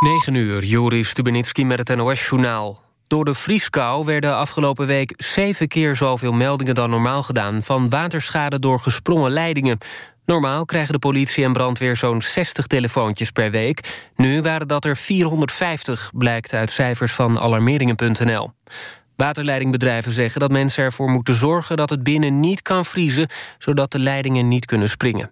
9 uur, Joris Stubenitski met het NOS-journaal. Door de vrieskou werden afgelopen week zeven keer zoveel meldingen dan normaal gedaan... van waterschade door gesprongen leidingen. Normaal krijgen de politie en brandweer zo'n 60 telefoontjes per week. Nu waren dat er 450, blijkt uit cijfers van alarmeringen.nl. Waterleidingbedrijven zeggen dat mensen ervoor moeten zorgen... dat het binnen niet kan vriezen, zodat de leidingen niet kunnen springen.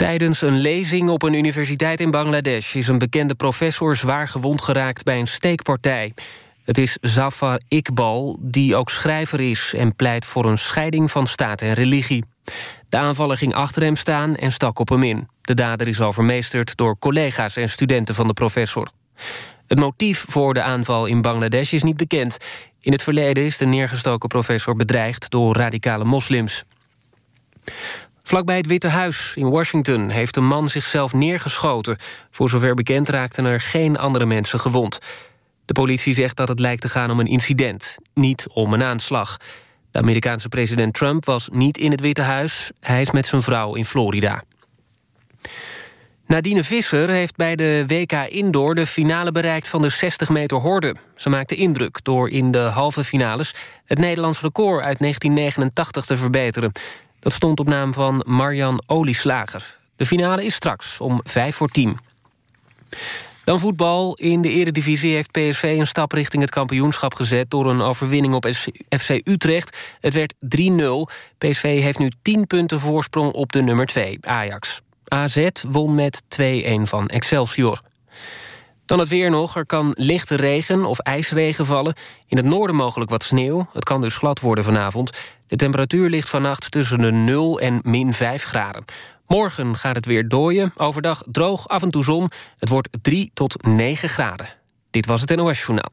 Tijdens een lezing op een universiteit in Bangladesh... is een bekende professor zwaar gewond geraakt bij een steekpartij. Het is Zafar Iqbal, die ook schrijver is... en pleit voor een scheiding van staat en religie. De aanvaller ging achter hem staan en stak op hem in. De dader is overmeesterd door collega's en studenten van de professor. Het motief voor de aanval in Bangladesh is niet bekend. In het verleden is de neergestoken professor bedreigd door radicale moslims. Vlakbij het Witte Huis in Washington heeft een man zichzelf neergeschoten. Voor zover bekend raakten er geen andere mensen gewond. De politie zegt dat het lijkt te gaan om een incident, niet om een aanslag. De Amerikaanse president Trump was niet in het Witte Huis. Hij is met zijn vrouw in Florida. Nadine Visser heeft bij de WK Indoor de finale bereikt van de 60 meter horde. Ze maakte indruk door in de halve finales het Nederlands record uit 1989 te verbeteren. Dat stond op naam van Marjan Olieslager. De finale is straks om 5 voor 10. Dan voetbal. In de eredivisie heeft PSV een stap richting het kampioenschap gezet... door een overwinning op FC Utrecht. Het werd 3-0. PSV heeft nu 10 punten voorsprong op de nummer 2, Ajax. AZ won met 2-1 van Excelsior. Dan het weer nog. Er kan lichte regen of ijsregen vallen. In het noorden mogelijk wat sneeuw. Het kan dus glad worden vanavond. De temperatuur ligt vannacht tussen de 0 en min 5 graden. Morgen gaat het weer dooien. Overdag droog, af en toe zon. Het wordt 3 tot 9 graden. Dit was het NOS Journaal.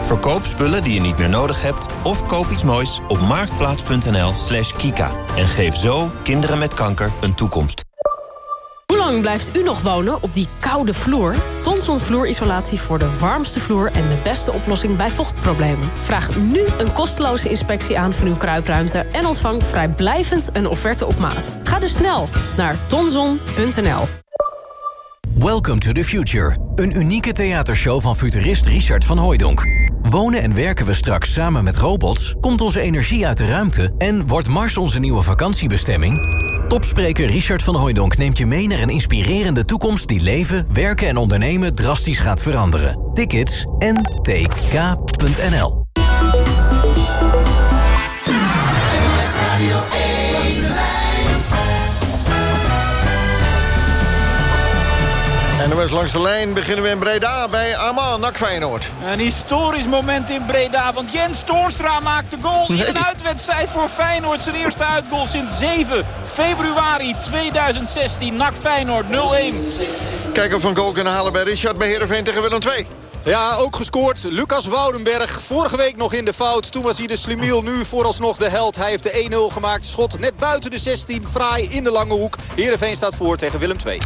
Verkoop spullen die je niet meer nodig hebt... of koop iets moois op marktplaats.nl slash kika. En geef zo kinderen met kanker een toekomst. Hoe lang blijft u nog wonen op die koude vloer? Tonson vloerisolatie voor de warmste vloer en de beste oplossing bij vochtproblemen. Vraag nu een kosteloze inspectie aan van uw kruipruimte... en ontvang vrijblijvend een offerte op maat. Ga dus snel naar tonson.nl. Welcome to the Future. Een unieke theatershow van futurist Richard van Hooijdonk. Wonen en werken we straks samen met robots? Komt onze energie uit de ruimte? En wordt Mars onze nieuwe vakantiebestemming? Topspreker Richard van Hooijdonk neemt je mee naar een inspirerende toekomst... die leven, werken en ondernemen drastisch gaat veranderen. Tickets ntk.nl Langs de lijn beginnen we in Breda bij Armand, Nak Feyenoord. Een historisch moment in Breda, want Jens Toornstra maakt de goal in een uitwedstrijd voor Feyenoord. Zijn eerste uitgoal sinds 7 februari 2016. Nak Feyenoord 0-1. Kijken of we een goal kunnen halen bij Richard bij Heerenveen tegen Willem II. Ja, ook gescoord. Lucas Woudenberg. Vorige week nog in de fout. Toen was hij de slimiel. Nu vooralsnog de held. Hij heeft de 1-0 gemaakt. Schot net buiten de 16. Fraai in de lange hoek. Heerenveen staat voor tegen Willem II.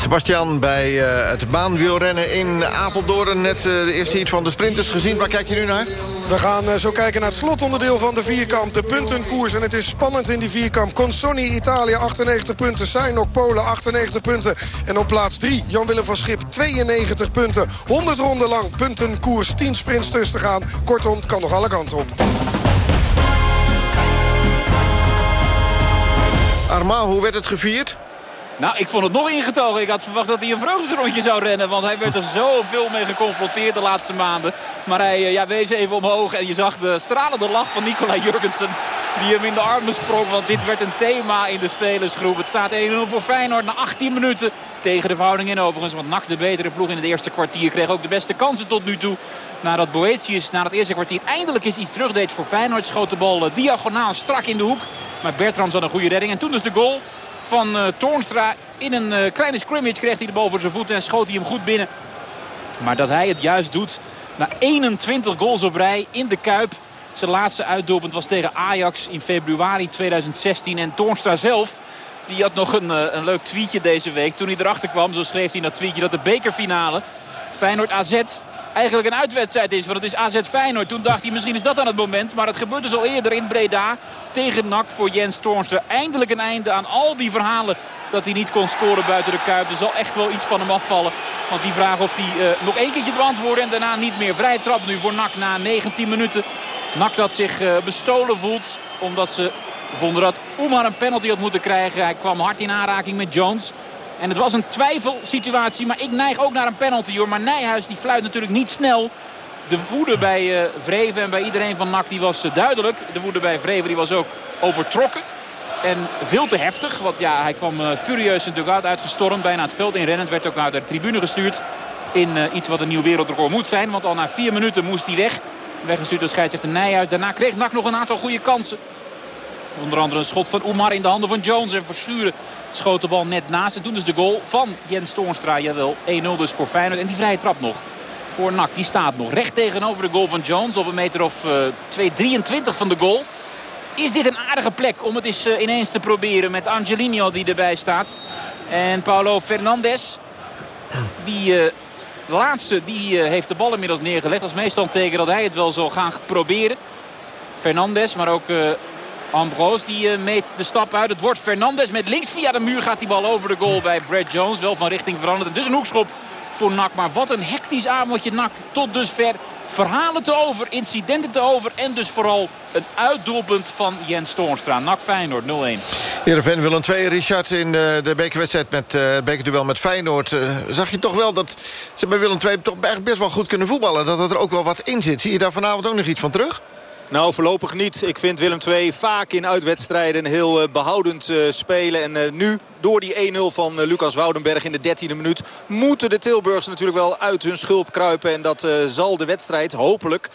Sebastian, bij uh, het baanwielrennen in Apeldoorn. Net uh, de eerste iets van de sprinters gezien. Waar kijk je nu naar? We gaan uh, zo kijken naar het slotonderdeel van de vierkamp. De puntenkoers. En het is spannend in die vierkamp. Consoni Italië 98 punten. Sainok Polen 98 punten. En op plaats 3 Jan-Willem van Schip 92 punten. 100 ronden lang puntenkoers. 10 sprints tussen te gaan. Kortom, het kan nog alle kanten op. Arma, hoe werd het gevierd? Nou, ik vond het nog ingetogen. Ik had verwacht dat hij een vreugdesrondje zou rennen. Want hij werd er zoveel mee geconfronteerd de laatste maanden. Maar hij eh, ja, wees even omhoog. En je zag de stralende lach van Nicola Jurgensen. Die hem in de armen sprong. Want dit werd een thema in de spelersgroep. Het staat 1-0 voor Feyenoord na 18 minuten. Tegen de verhouding in overigens. Want NAC de betere ploeg in het eerste kwartier. Kreeg ook de beste kansen tot nu toe. Nadat Boetius na het eerste kwartier eindelijk eens iets terugdeed voor Feyenoord. Schoot de bal eh, diagonaal strak in de hoek. Maar Bertrand had een goede redding. En toen dus de goal van uh, Toornstra. In een uh, kleine scrimmage kreeg hij de bal voor zijn voeten en schoot hij hem goed binnen. Maar dat hij het juist doet na 21 goals op rij in de Kuip. Zijn laatste uitdoelpunt was tegen Ajax in februari 2016. En Toornstra zelf die had nog een, uh, een leuk tweetje deze week. Toen hij erachter kwam, zo schreef hij in dat tweetje dat de bekerfinale Feyenoord AZ eigenlijk een uitwedstrijd is. Want het is AZ Feyenoord. Toen dacht hij misschien is dat aan het moment. Maar het gebeurt dus al eerder in Breda tegen NAC voor Jens Toornstra. Eindelijk een einde aan al die verhalen dat hij niet kon scoren buiten de Kuip. Er zal echt wel iets van hem afvallen. Want die vraag of hij uh, nog één keertje beantwoorden en daarna niet meer. Vrije trap nu voor NAC na 19 minuten. NAC dat zich uh, bestolen voelt omdat ze vonden dat Oemar een penalty had moeten krijgen. Hij kwam hard in aanraking met Jones. En het was een twijfelsituatie. Maar ik neig ook naar een penalty hoor. Maar Nijhuis die fluit natuurlijk niet snel. De woede bij uh, Vreven en bij iedereen van NAC die was uh, duidelijk. De woede bij Vreven die was ook overtrokken. En veel te heftig. Want ja, hij kwam uh, furieus in dugout uitgestormd. Bijna het veld inrennend. Werd ook naar de tribune gestuurd. In iets wat een nieuw wereldrecord moet zijn. Want al na vier minuten moest hij weg. Weggestuurd door scheidsrechter Nijhuis. Daarna kreeg NAC nog een aantal goede kansen. Onder andere een schot van Oemar in de handen van Jones. En Verschuren schoot de bal net naast. En toen is de goal van Jens Toornstra. Jawel, 1-0 dus voor Feyenoord. En die vrije trap nog voor NAC. Die staat nog recht tegenover de goal van Jones. Op een meter of uh, 2,23 van de goal. Is dit een aardige plek om het eens uh, ineens te proberen. Met Angelino die erbij staat. En Paulo Fernandes. Die... De laatste die heeft de bal inmiddels neergelegd. Als meestal teken dat hij het wel zal gaan proberen. Fernandes, maar ook Ambrose die uh, meet de stap uit. Het wordt Fernandes met links via de muur gaat die bal over de goal bij Brad Jones. Wel van richting veranderd. Dus een hoekschop voor NAC. Maar wat een hectisch avondje NAC tot dusver. Verhalen te over, incidenten te over. En dus vooral een uitdoelpunt van Jens Toornstra. NAC Feyenoord 0-1. Heerenveen Willem 2, Richard in de, de bekerwedstrijd met het bekerduel met Feyenoord. Zag je toch wel dat ze bij Willem 2 toch best wel goed kunnen voetballen. Dat er ook wel wat in zit. Zie je daar vanavond ook nog iets van terug? Nou, voorlopig niet. Ik vind Willem II vaak in uitwedstrijden heel uh, behoudend uh, spelen. En uh, nu, door die 1-0 van Lucas Woudenberg in de 13e minuut... moeten de Tilburgs natuurlijk wel uit hun schulp kruipen. En dat zal de wedstrijd hopelijk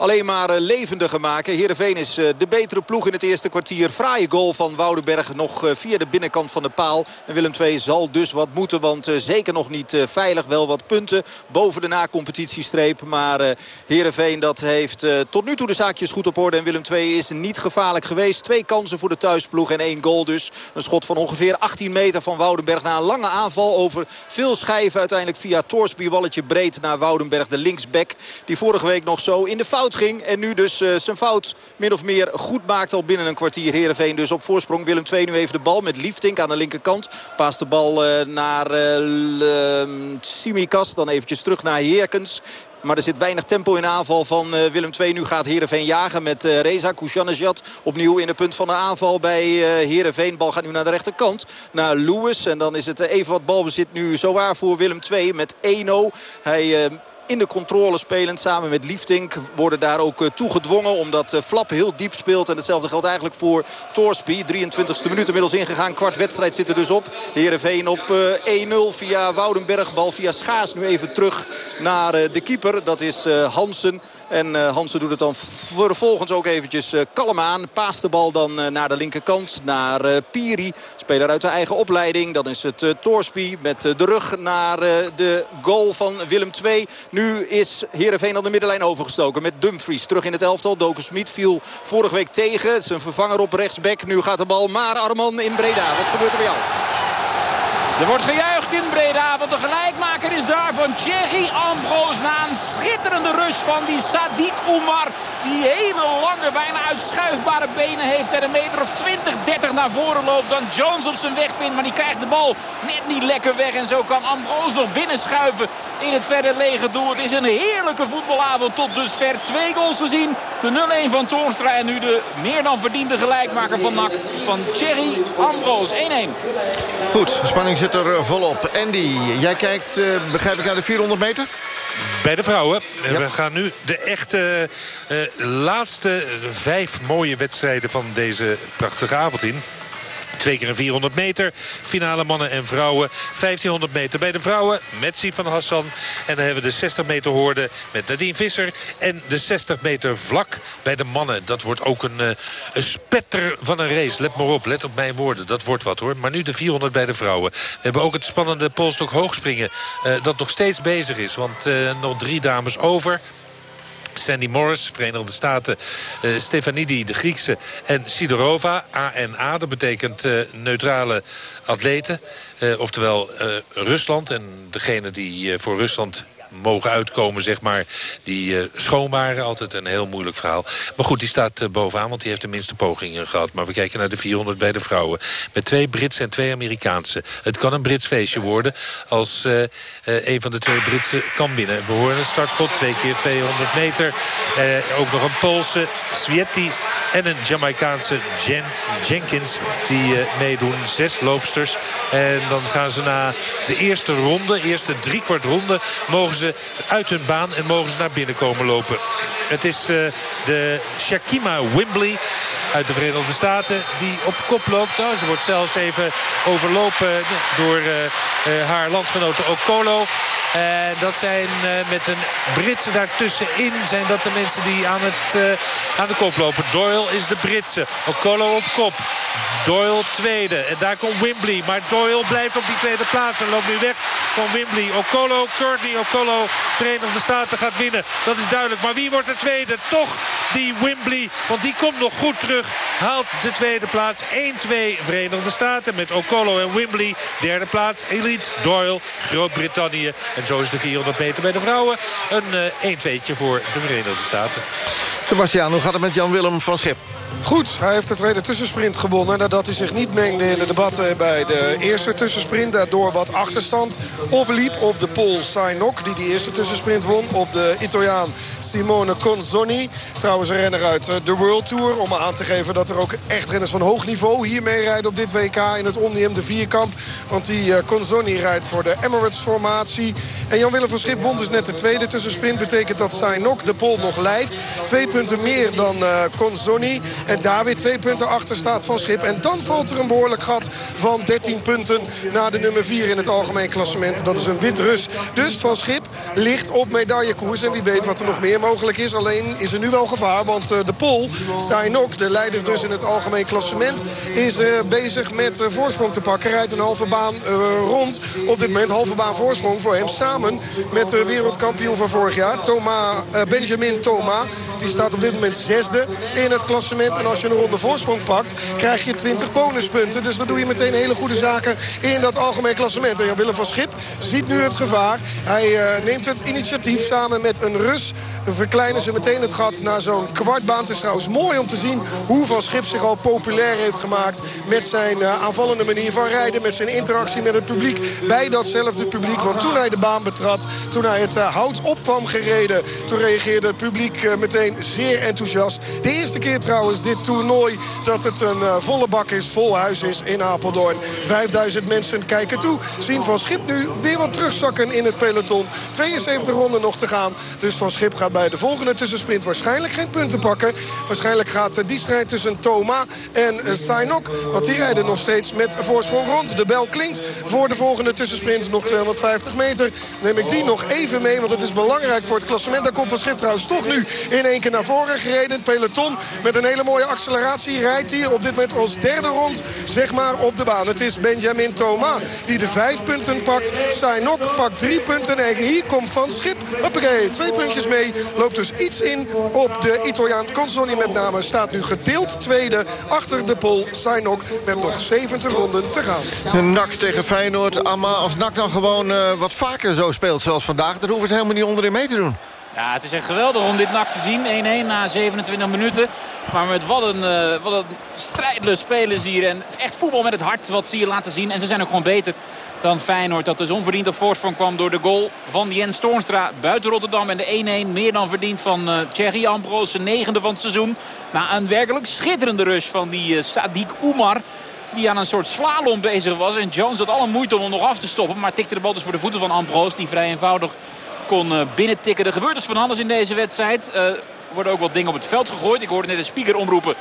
alleen maar levendiger maken. Heerenveen is de betere ploeg in het eerste kwartier. Fraaie goal van Woudenberg nog via de binnenkant van de paal. En Willem II zal dus wat moeten, want zeker nog niet veilig. Wel wat punten boven de na-competitiestreep. Maar Heerenveen dat heeft tot nu toe de zaakjes goed op orde. En Willem II is niet gevaarlijk geweest. Twee kansen voor de thuisploeg en één goal dus. Een schot van ongeveer 18 meter van Woudenberg na een lange aanval over veel schijven. Uiteindelijk via Torsby balletje breed naar Woudenberg, de linksback. Die vorige week nog zo in de fout ging. En nu dus uh, zijn fout min of meer goed maakt al binnen een kwartier. Heerenveen dus op voorsprong. Willem II nu even de bal met Liefdink aan de linkerkant. Paast de bal uh, naar uh, Simikas. Dan eventjes terug naar Heerkens. Maar er zit weinig tempo in de aanval van Willem II. Nu gaat Heerenveen jagen met Reza Kouchanejad. Opnieuw in de punt van de aanval bij Heerenveen. Bal gaat nu naar de rechterkant. Naar Lewis. En dan is het even wat balbezit nu zowaar voor Willem II met 1-0. Hij in de controle spelend. Samen met Liefdink worden daar ook toegedwongen. Omdat Flap heel diep speelt. En hetzelfde geldt eigenlijk voor Torsby. 23e minuut inmiddels ingegaan. Kwart wedstrijd zit er dus op. Heerenveen op 1-0 via Woudenberg. Bal via Schaas nu even terug naar de keeper. Dat is Hansen. En uh, Hansen doet het dan vervolgens ook eventjes uh, kalm aan. Paast de bal dan uh, naar de linkerkant. Naar Piri. Speler uit de eigen opleiding. Dan is het Torsby met de rug naar de goal van Willem II. Nu is Heerenveen al de middenlijn overgestoken. Met Dumfries terug in het elftal. Doken Smit viel vorige week tegen. Zijn vervanger op rechtsback. Nu gaat de bal maar Arman in Breda. Wat gebeurt er bij jou? Er wordt gejuicht in Breda. Want de gelijkmaker is daar van Thierry Ambroos. Na een schitterende rush van die Sadiq Oumar. Die hele lange, bijna uitschuifbare benen heeft. En een meter of 20, 30 naar voren loopt. Dan Jones op zijn weg vindt. Maar die krijgt de bal net niet lekker weg. En zo kan Ambroos nog binnenschuiven in het verder lege doel. Het is een heerlijke voetbalavond tot dusver. Twee goals gezien. De 0-1 van Toornstra en nu de meer dan verdiende gelijkmaker van NAC. Van Thierry Ambroos. 1-1. Goed, spanning zit er eh, volop. Andy, jij kijkt, uh, begrijp ik, naar de 400 meter? Bij de vrouwen. Ja. We gaan nu de echte uh, laatste vijf mooie wedstrijden van deze prachtige avond in. Twee keer een 400 meter. Finale mannen en vrouwen. 1500 meter bij de vrouwen. Metsi van Hassan. En dan hebben we de 60 meter hoorde met Nadine Visser. En de 60 meter vlak bij de mannen. Dat wordt ook een, een spetter van een race. Let maar op, let op mijn woorden. Dat wordt wat hoor. Maar nu de 400 bij de vrouwen. We hebben ook het spannende polstok hoogspringen. Uh, dat nog steeds bezig is. Want uh, nog drie dames over. Sandy Morris, Verenigde Staten. Uh, Stefanidi, de Griekse. En Sidorova, ANA. Dat betekent uh, neutrale atleten. Uh, oftewel Rusland. En degene die voor Rusland mogen uitkomen, zeg maar, die uh, schoon waren. Altijd een heel moeilijk verhaal. Maar goed, die staat uh, bovenaan, want die heeft de minste pogingen gehad. Maar we kijken naar de 400 bij de vrouwen. Met twee Britse en twee Amerikaanse. Het kan een Brits feestje worden als uh, een van de twee Britse kan winnen. We horen het startschot, twee keer 200 meter. ook nog een Poolse, Svietti en een Jamaicaanse Jen Jenkins die meedoen. Zes loopsters. En dan gaan ze na de eerste ronde, eerste driekwart ronde, mogen ze uit hun baan en mogen ze naar binnen komen lopen. Het is uh, de Shakima Wimbley uit de Verenigde Staten die op kop loopt. Nou, ze wordt zelfs even overlopen door uh, uh, haar landgenote Okolo. En dat zijn met een Britse daartussenin zijn dat de mensen die aan, het, aan de kop lopen. Doyle is de Britse. Okolo op kop. Doyle tweede. En daar komt Wimbley. Maar Doyle blijft op die tweede plaats. En loopt nu weg van Wimbley. Okolo, Courtney Okolo, Verenigde Staten gaat winnen. Dat is duidelijk. Maar wie wordt de tweede? Toch die Wimbley. Want die komt nog goed terug. Haalt de tweede plaats. 1-2 Verenigde Staten met Okolo en Wimbley. Derde plaats Elite Doyle, Groot-Brittannië. En zo is de 400 meter bij de vrouwen een uh, 1-2'tje voor de Verenigde Staten. Sebastian, hoe gaat het met Jan-Willem van Schip? Goed, hij heeft de tweede tussensprint gewonnen... nadat hij zich niet mengde in de debatten bij de eerste tussensprint. Daardoor wat achterstand opliep op de Pool Sainok... die die eerste tussensprint won op de Italiaan Simone Conzoni. Trouwens een renner uit de World Tour. Om aan te geven dat er ook echt renners van hoog niveau hier meerijden op dit WK... in het Omnium de vierkamp. Want die uh, Conzoni rijdt voor de Emirates-formatie. En Jan-Willem van Schip won dus net de tweede tussensprint. Betekent dat Sainok de Pool nog leidt. Twee punten meer dan uh, Conzoni. En daar weer twee punten achter staat van Schip. En dan valt er een behoorlijk gat van 13 punten naar de nummer 4 in het algemeen klassement. Dat is een Wit-Rus. Dus van Schip ligt op medaillekoers. En wie weet wat er nog meer mogelijk is. Alleen is er nu wel gevaar. Want uh, de Pol, Steinok, de leider dus in het algemeen klassement... is uh, bezig met uh, voorsprong te pakken. Rijdt een halve baan rond. Op dit moment halve baan voorsprong voor hem. Samen met de wereldkampioen van vorig jaar, Thomas, Benjamin Thomas. Die staat op dit moment zesde in het klassement. En als je een ronde voorsprong pakt, krijg je 20 bonuspunten. Dus dan doe je meteen hele goede zaken in dat algemeen klassement. En Jan-Willem van Schip ziet nu het gevaar. Hij neemt het initiatief samen met een Rus. Verkleinen ze meteen het gat naar zo'n kwartbaan. Het is trouwens mooi om te zien hoe Van Schip zich al populair heeft gemaakt... met zijn uh, aanvallende manier van rijden, met zijn interactie met het publiek... bij datzelfde publiek. Want toen hij de baan betrad, toen hij het uh, hout op kwam gereden... toen reageerde het publiek meteen zeer enthousiast. De eerste keer trouwens dit toernooi dat het een volle bak is, vol huis is in Apeldoorn. 5000 mensen kijken toe. Zien Van Schip nu weer wat terugzakken in het peloton. 72 ronden nog te gaan. Dus Van Schip gaat bij de volgende tussensprint waarschijnlijk geen punten pakken. Waarschijnlijk gaat uh, die strijd tussen Toma en uh, Sainok. Want die rijden nog steeds met voorsprong rond. De bel klinkt voor de volgende tussensprint. Nog 250 meter. Neem ik die nog even mee, want het is belangrijk voor het klassement. Daar komt Van Schip trouwens toch nu in één keer naar voren gereden. Peloton met een hele mooie acceleratie rijdt hier op dit moment als derde rond zeg maar op de baan. Het is Benjamin Thomas die de vijf punten pakt. Sainok pakt drie punten en hier komt Van Schip. Hoppakee, twee puntjes mee. Loopt dus iets in op de De Italiaan Consoni met name staat nu gedeeld tweede achter de Pol Sainok met nog 70 ronden te gaan. NAC tegen Feyenoord. Amma, als NAC dan gewoon uh, wat vaker zo speelt zoals vandaag... dan hoeft het helemaal niet onderin mee te doen. Ja, het is echt geweldig om dit nak te zien. 1-1 na 27 minuten. Maar met wat een, uh, wat een strijdlust spelen ze hier. En echt voetbal met het hart wat ze hier laten zien. En ze zijn ook gewoon beter dan Feyenoord. Dat dus onverdiend op voorsprong kwam door de goal van Jens Toornstra buiten Rotterdam. En de 1-1 meer dan verdiend van uh, Thierry Ambrose. Negende van het seizoen. Na een werkelijk schitterende rush van die uh, Sadiq Oumar die aan een soort slalom bezig was. En Jones had alle moeite om hem nog af te stoppen. Maar tikte de bal dus voor de voeten van Ambrose. Die vrij eenvoudig kon eh, binnentikken. Er gebeurt dus van alles in deze wedstrijd. Uh, er worden ook wat dingen op het veld gegooid. Ik hoorde net een speaker omroepen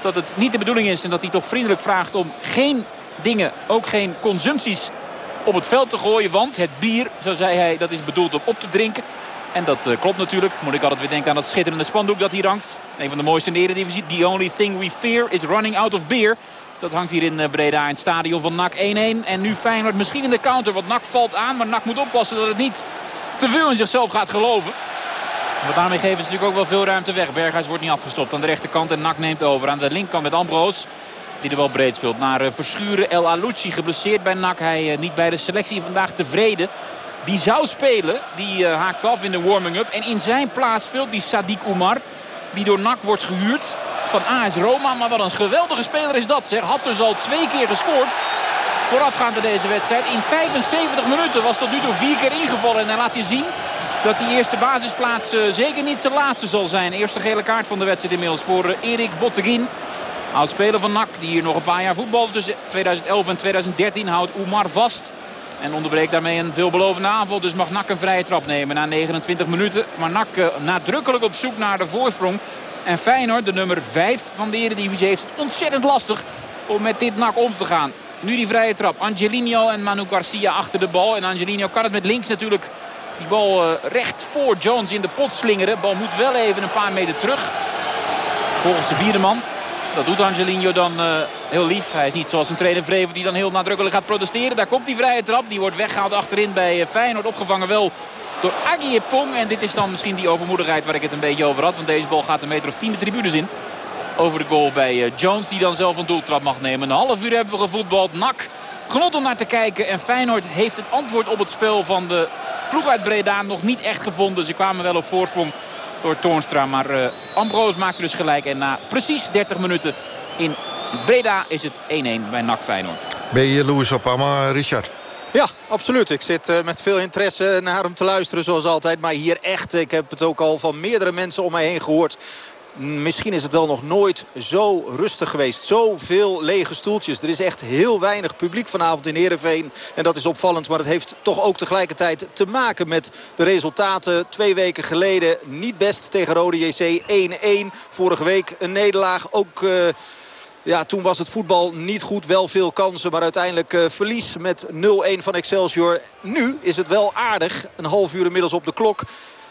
dat het niet de bedoeling is... en dat hij toch vriendelijk vraagt om geen dingen, ook geen consumpties op het veld te gooien. Want het bier, zo zei hij, dat is bedoeld om op te drinken. En dat uh, klopt natuurlijk. Moet ik altijd weer denken aan dat schitterende spandoek dat hier hangt. Een van de mooiste in de Eredivisie. The only thing we fear is running out of beer. Dat hangt hier in Breda in het stadion van NAC 1-1. En nu Feyenoord misschien in de counter. Want NAC valt aan. Maar NAC moet oppassen dat het niet te veel in zichzelf gaat geloven. Maar daarmee geven ze natuurlijk ook wel veel ruimte weg. Berghuis wordt niet afgestopt aan de rechterkant en Nak neemt over. Aan de linkerkant met Ambroos. Die er wel breed speelt. Naar uh, Verschuren El Alouci geblesseerd bij Nak. Hij uh, niet bij de selectie vandaag tevreden. Die zou spelen. Die uh, haakt af in de warming-up. En in zijn plaats speelt die Sadiq Oumar. Die door Nak wordt gehuurd van AS Roma. Maar wat een geweldige speler is dat zeg. Had dus al twee keer gescoord voorafgaand aan deze wedstrijd. In 75 minuten was tot nu toe vier keer ingevallen. En dan laat hij zien dat die eerste basisplaats uh, zeker niet zijn laatste zal zijn. Eerste gele kaart van de wedstrijd inmiddels voor uh, Erik Botteguin. Oud-speler van NAC die hier nog een paar jaar voetbal tussen 2011 en 2013 houdt Oemar vast. En onderbreekt daarmee een veelbelovende aanval. Dus mag NAC een vrije trap nemen na 29 minuten. Maar NAC uh, nadrukkelijk op zoek naar de voorsprong. En Feyenoord, de nummer 5 van de Eredivisie, heeft het ontzettend lastig om met dit NAC om te gaan. Nu die vrije trap. Angelino en Manu Garcia achter de bal. En Angelino kan het met links natuurlijk die bal uh, recht voor Jones in de pot slingeren. De bal moet wel even een paar meter terug. Volgens de vierde man. Dat doet Angelino dan uh, heel lief. Hij is niet zoals een trainer Vreven die dan heel nadrukkelijk gaat protesteren. Daar komt die vrije trap. Die wordt weggehaald achterin bij uh, Feyenoord. Opgevangen wel door Agie Pong. En dit is dan misschien die overmoedigheid waar ik het een beetje over had. Want deze bal gaat een meter of tien de tribunes in over de goal bij eh, Jones. Die dan zelf een doeltrap mag nemen. Een half uur hebben we gevoetbald. Nak genot om naar te kijken. En Feyenoord heeft het antwoord op het spel van de ploeg uit Breda nog niet echt gevonden. Ze kwamen wel op voorsprong door Toornstra. Maar uh, Ambroos maakte dus gelijk. En na precies 30 minuten in Breda is het 1-1 bij NAC Feyenoord. Ben je jaloers op Amma, Richard? Ja, absoluut. Ik zit uh, met veel interesse naar hem te luisteren zoals altijd. Maar hier echt, ik heb het ook al van meerdere mensen om mij heen gehoord misschien is het wel nog nooit zo rustig geweest. Zoveel lege stoeltjes. Er is echt heel weinig publiek vanavond in Heerenveen. En dat is opvallend. Maar het heeft toch ook tegelijkertijd te maken met de resultaten. Twee weken geleden niet best tegen Rode JC 1-1. Vorige week een nederlaag. Ook... Uh, ja, toen was het voetbal niet goed. Wel veel kansen, maar uiteindelijk uh, verlies met 0-1 van Excelsior. Nu is het wel aardig. Een half uur inmiddels op de klok.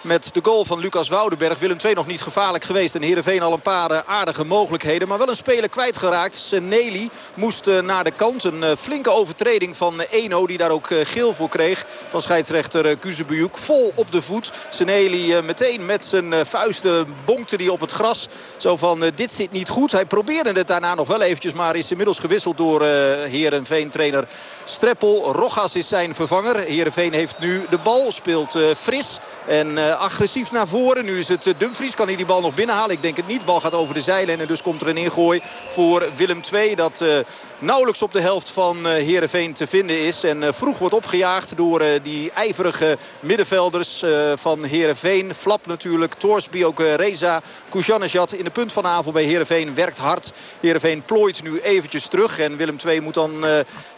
Met de goal van Lucas Woudenberg. Willem II nog niet gevaarlijk geweest. En Heerenveen al een paar eh, aardige mogelijkheden. Maar wel een speler kwijtgeraakt. Seneli moest eh, naar de kant. Een eh, flinke overtreding van Eno. Die daar ook geel voor kreeg. Van scheidsrechter Kuzebujuk. Vol op de voet. Seneli meteen met zijn vuisten bonkte die op het gras. Zo van dit zit niet goed. Hij probeerde het daarna nog wel eventjes. Maar is inmiddels gewisseld door Heerenveen trainer Streppel. Rogas is zijn vervanger. Heerenveen heeft nu de bal. Speelt fris. En agressief naar voren. Nu is het Dumfries. Kan hij die bal nog binnenhalen? Ik denk het niet. Bal gaat over de zijlijn. En dus komt er een ingooi voor Willem II. Dat uh, nauwelijks op de helft van uh, Heerenveen te vinden is. En uh, vroeg wordt opgejaagd door die ijverige middenvelders van Heerenveen. Flap natuurlijk. Torsby ook Reza. Kujanejad in de punt van de avond bij Heerenveen werkt hard. Heerenveen plooit nu eventjes terug. En Willem II moet dan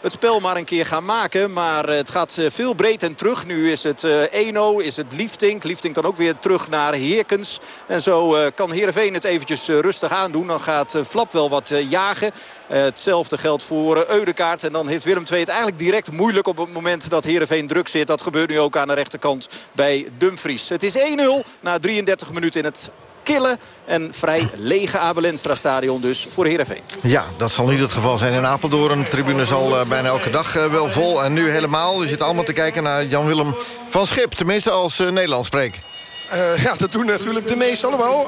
het spel maar een keer gaan maken. Maar het gaat veel breed en terug. Nu is het Eno, is het Liefdink. Dan ook weer terug naar Heerkens. En zo uh, kan Heerenveen het eventjes uh, rustig aandoen. Dan gaat uh, Flap wel wat jagen. hetzelfde geldt voor Eudekaart. En dan heeft Willem II het eigenlijk direct moeilijk op het moment dat Heerenveen druk zit. Dat gebeurt nu ook aan de rechterkant bij Dumfries. Het is 1-0 na 33 minuten in het en vrij lege Abelenstra stadion dus voor Heerenveen. Ja, dat zal niet het geval zijn in Apeldoorn. De tribune zal uh, bijna elke dag uh, wel vol. En nu helemaal. Je zit allemaal te kijken naar Jan-Willem van Schip. Tenminste als uh, Nederlands spreek. Uh, ja, dat doen natuurlijk de meesten allemaal.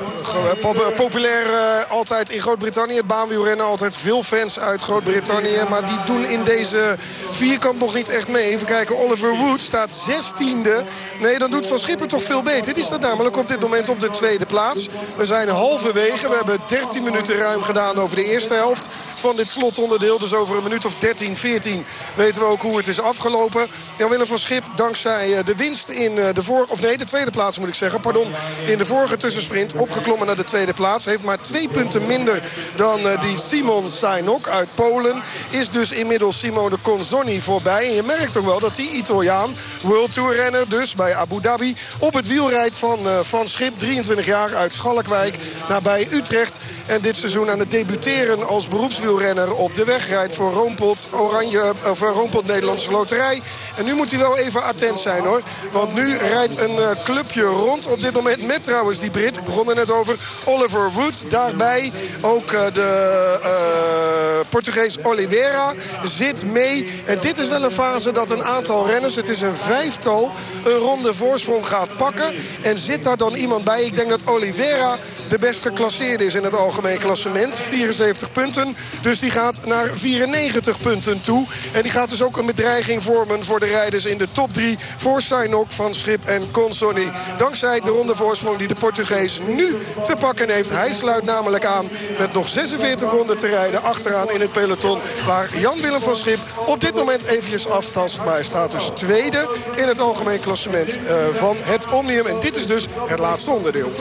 populair uh, altijd in Groot-Brittannië. Baanwielrennen altijd veel fans uit Groot-Brittannië. Maar die doen in deze vierkant nog niet echt mee. Even kijken, Oliver Wood staat 16e. Nee, dan doet Van Schipper toch veel beter. Die staat namelijk op dit moment op de tweede plaats. We zijn halverwege. We hebben 13 minuten ruim gedaan over de eerste helft van dit slotonderdeel. Dus over een minuut of 13, 14 weten we ook hoe het is afgelopen. Jan-Willem van Schip, dankzij eh, de winst in eh, de vorige... of nee, de tweede plaats moet ik zeggen, pardon. In de vorige tussensprint opgeklommen naar de tweede plaats. Heeft maar twee punten minder dan eh, die Simon Sainok uit Polen. Is dus inmiddels Simone Consonni voorbij. En je merkt ook wel dat die Italiaan, World Tour renner dus bij Abu Dhabi... op het wiel rijdt van Van Schip, 23 jaar uit Schalkwijk, nabij Utrecht. En dit seizoen aan het debuteren als beroepswielrenner op de weg rijdt voor Roompot, Oranje, of Roompot Nederlandse Loterij. En nu moet hij wel even attent zijn hoor. Want nu rijdt een uh, clubje rond op dit moment met trouwens die Brit. Ik begon net over. Oliver Wood. Daarbij ook uh, de Portugees Oliveira zit mee. En dit is wel een fase dat een aantal renners, het is een vijftal, een ronde voorsprong gaat pakken. En zit daar dan iemand bij? Ik denk dat Oliveira de best geclasseerde is in het algemeen klassement. 74 punten. Dus die gaat naar 94 punten toe. En die gaat dus ook een bedreiging vormen voor de rijders in de top 3 voor Sainok, Van Schip en Consoni. Dankzij de ronde voorsprong die de Portugees nu te pakken heeft. Hij sluit namelijk aan met nog 46 ronden te rijden achteraan in het peloton. Waar Jan-Willem van Schip op dit moment eventjes aftast. Maar hij staat dus tweede in het algemeen klassement uh, van het Omnium. En dit is dus het laatste onderdeel.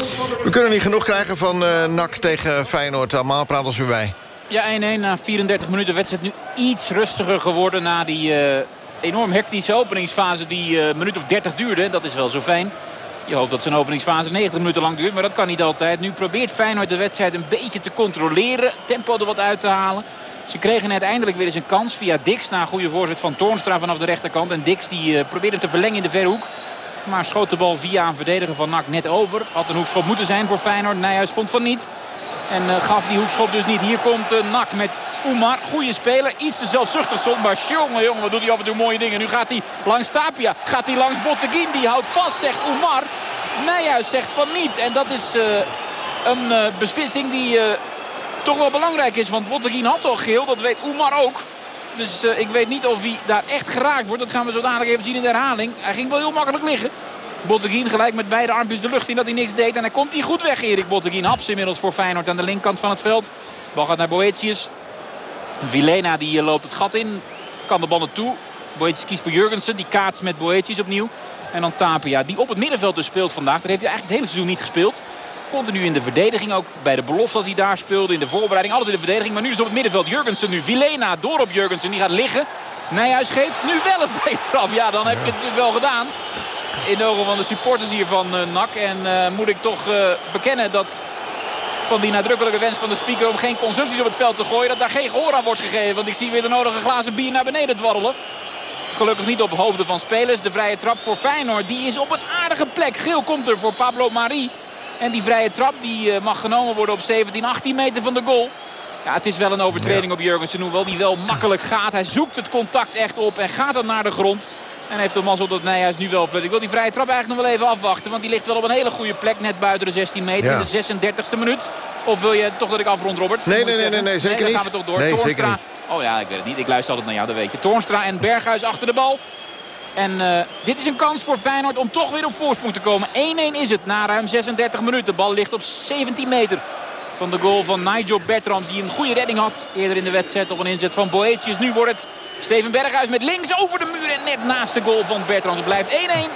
We kunnen niet genoeg krijgen van uh, NAC tegen Feyenoord. Allemaal praat ons weer bij. Ja, 1-1 na 34 minuten. wedstrijd nu iets rustiger geworden na die... Uh enorm hectische openingsfase die een uh, minuut of 30 duurde. Dat is wel zo fijn. Je hoopt dat zijn openingsfase 90 minuten lang duurt. Maar dat kan niet altijd. Nu probeert Feyenoord de wedstrijd een beetje te controleren. Tempo er wat uit te halen. Ze kregen uiteindelijk weer eens een kans via Dix. Na een goede voorzet van Toornstra vanaf de rechterkant. En Dix die uh, probeerde te verlengen in de verre hoek. Maar schoot de bal via een verdediger van NAC net over. Had een hoekschop moeten zijn voor Feyenoord. Nijhuis vond van niet. En uh, gaf die hoekschop dus niet. Hier komt uh, NAC met Oemar, goede speler. Iets te zelfzuchtig stond. Maar jongen, jongen, wat doet hij af en toe mooie dingen. Nu gaat hij langs Tapia. Gaat hij langs Botteguin. Die houdt vast, zegt Oemar. Nijhuis zegt van niet. En dat is uh, een beslissing die toch wel belangrijk is. Want Botteguin had al geel. Dat weet Oemar ook. Dus ik weet niet of hij daar echt geraakt wordt. Dat gaan we zo dadelijk even zien in de herhaling. Hij ging wel heel makkelijk liggen. Botteguin gelijk met beide armpjes de lucht in dat hij niks deed. En hij komt hij goed weg, Erik Botteguin. Haps inmiddels voor Feyenoord aan de linkerkant van het veld. Bal gaat naar Boetius. Vilena die eh, loopt het gat in. Kan de bal naartoe. Boetius kiest voor Jurgensen. Die kaats met Boetius opnieuw. En dan Tapia, die op het middenveld dus speelt vandaag. Dat heeft hij eigenlijk het hele seizoen niet gespeeld. Continu in de verdediging, ook bij de belofte als hij daar speelde. In de voorbereiding, altijd in de verdediging. Maar nu is op het middenveld Jurgensen. Nu Vilena door op Jurgensen. Die gaat liggen. Nijhuis geeft nu wel een vrije Ja, dan heb je het wel gedaan. In de ogen van de supporters hier van uh, NAC. En uh, moet ik toch uh, bekennen dat van die nadrukkelijke wens van de speaker om geen consumpties op het veld te gooien. Dat daar geen gehoor aan wordt gegeven. Want ik zie weer de nodige glazen bier naar beneden dwarrelen. Gelukkig niet op hoofden van spelers. De vrije trap voor Feyenoord. Die is op een aardige plek. Geel komt er voor Pablo Marie. En die vrije trap die mag genomen worden op 17, 18 meter van de goal. Ja, het is wel een overtreding op Jurgensen. Hoewel die wel makkelijk gaat. Hij zoekt het contact echt op en gaat dan naar de grond. En heeft de mazzel dat Nijhuis nu wel Ik wil die vrije trap eigenlijk nog wel even afwachten. Want die ligt wel op een hele goede plek. Net buiten de 16 meter in de 36e minuut. Of wil je toch dat ik afrond, Robert? Nee, nee, nee, nee, nee, zeker nee, dan gaan we toch door. Nee, Toornstra. Oh ja, ik weet het niet. Ik luister altijd naar jou, dat weet je. Toornstra en Berghuis achter de bal. En uh, dit is een kans voor Feyenoord om toch weer op voorsprong te komen. 1-1 is het na ruim 36 minuten. De bal ligt op 17 meter van de goal van Nigel Bertrand. Die een goede redding had eerder in de wedstrijd op een inzet van Boetius. Nu wordt het Steven Berghuis met links over de muur en net naast de goal van Bertrand. Het blijft 1-1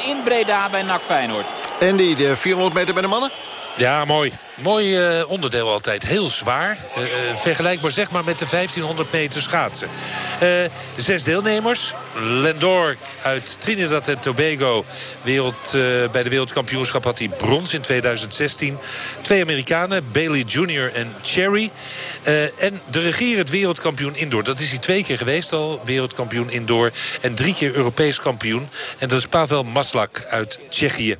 in Breda bij NAC Feyenoord. En die de 400 meter bij de mannen? Ja, mooi. Mooi uh, onderdeel altijd. Heel zwaar. Uh, uh, vergelijkbaar zeg maar met de 1500 meter schaatsen. zes deelnemers. Lendor uit Trinidad en Tobago. Wereld, bij de wereldkampioenschap had hij brons in 2016. Twee Amerikanen, Bailey Jr. en Cherry. en de regerend wereldkampioen indoor. Dat is hij twee keer geweest al. Wereldkampioen indoor. En drie keer Europees kampioen. En dat is Pavel Maslak uit Tsjechië.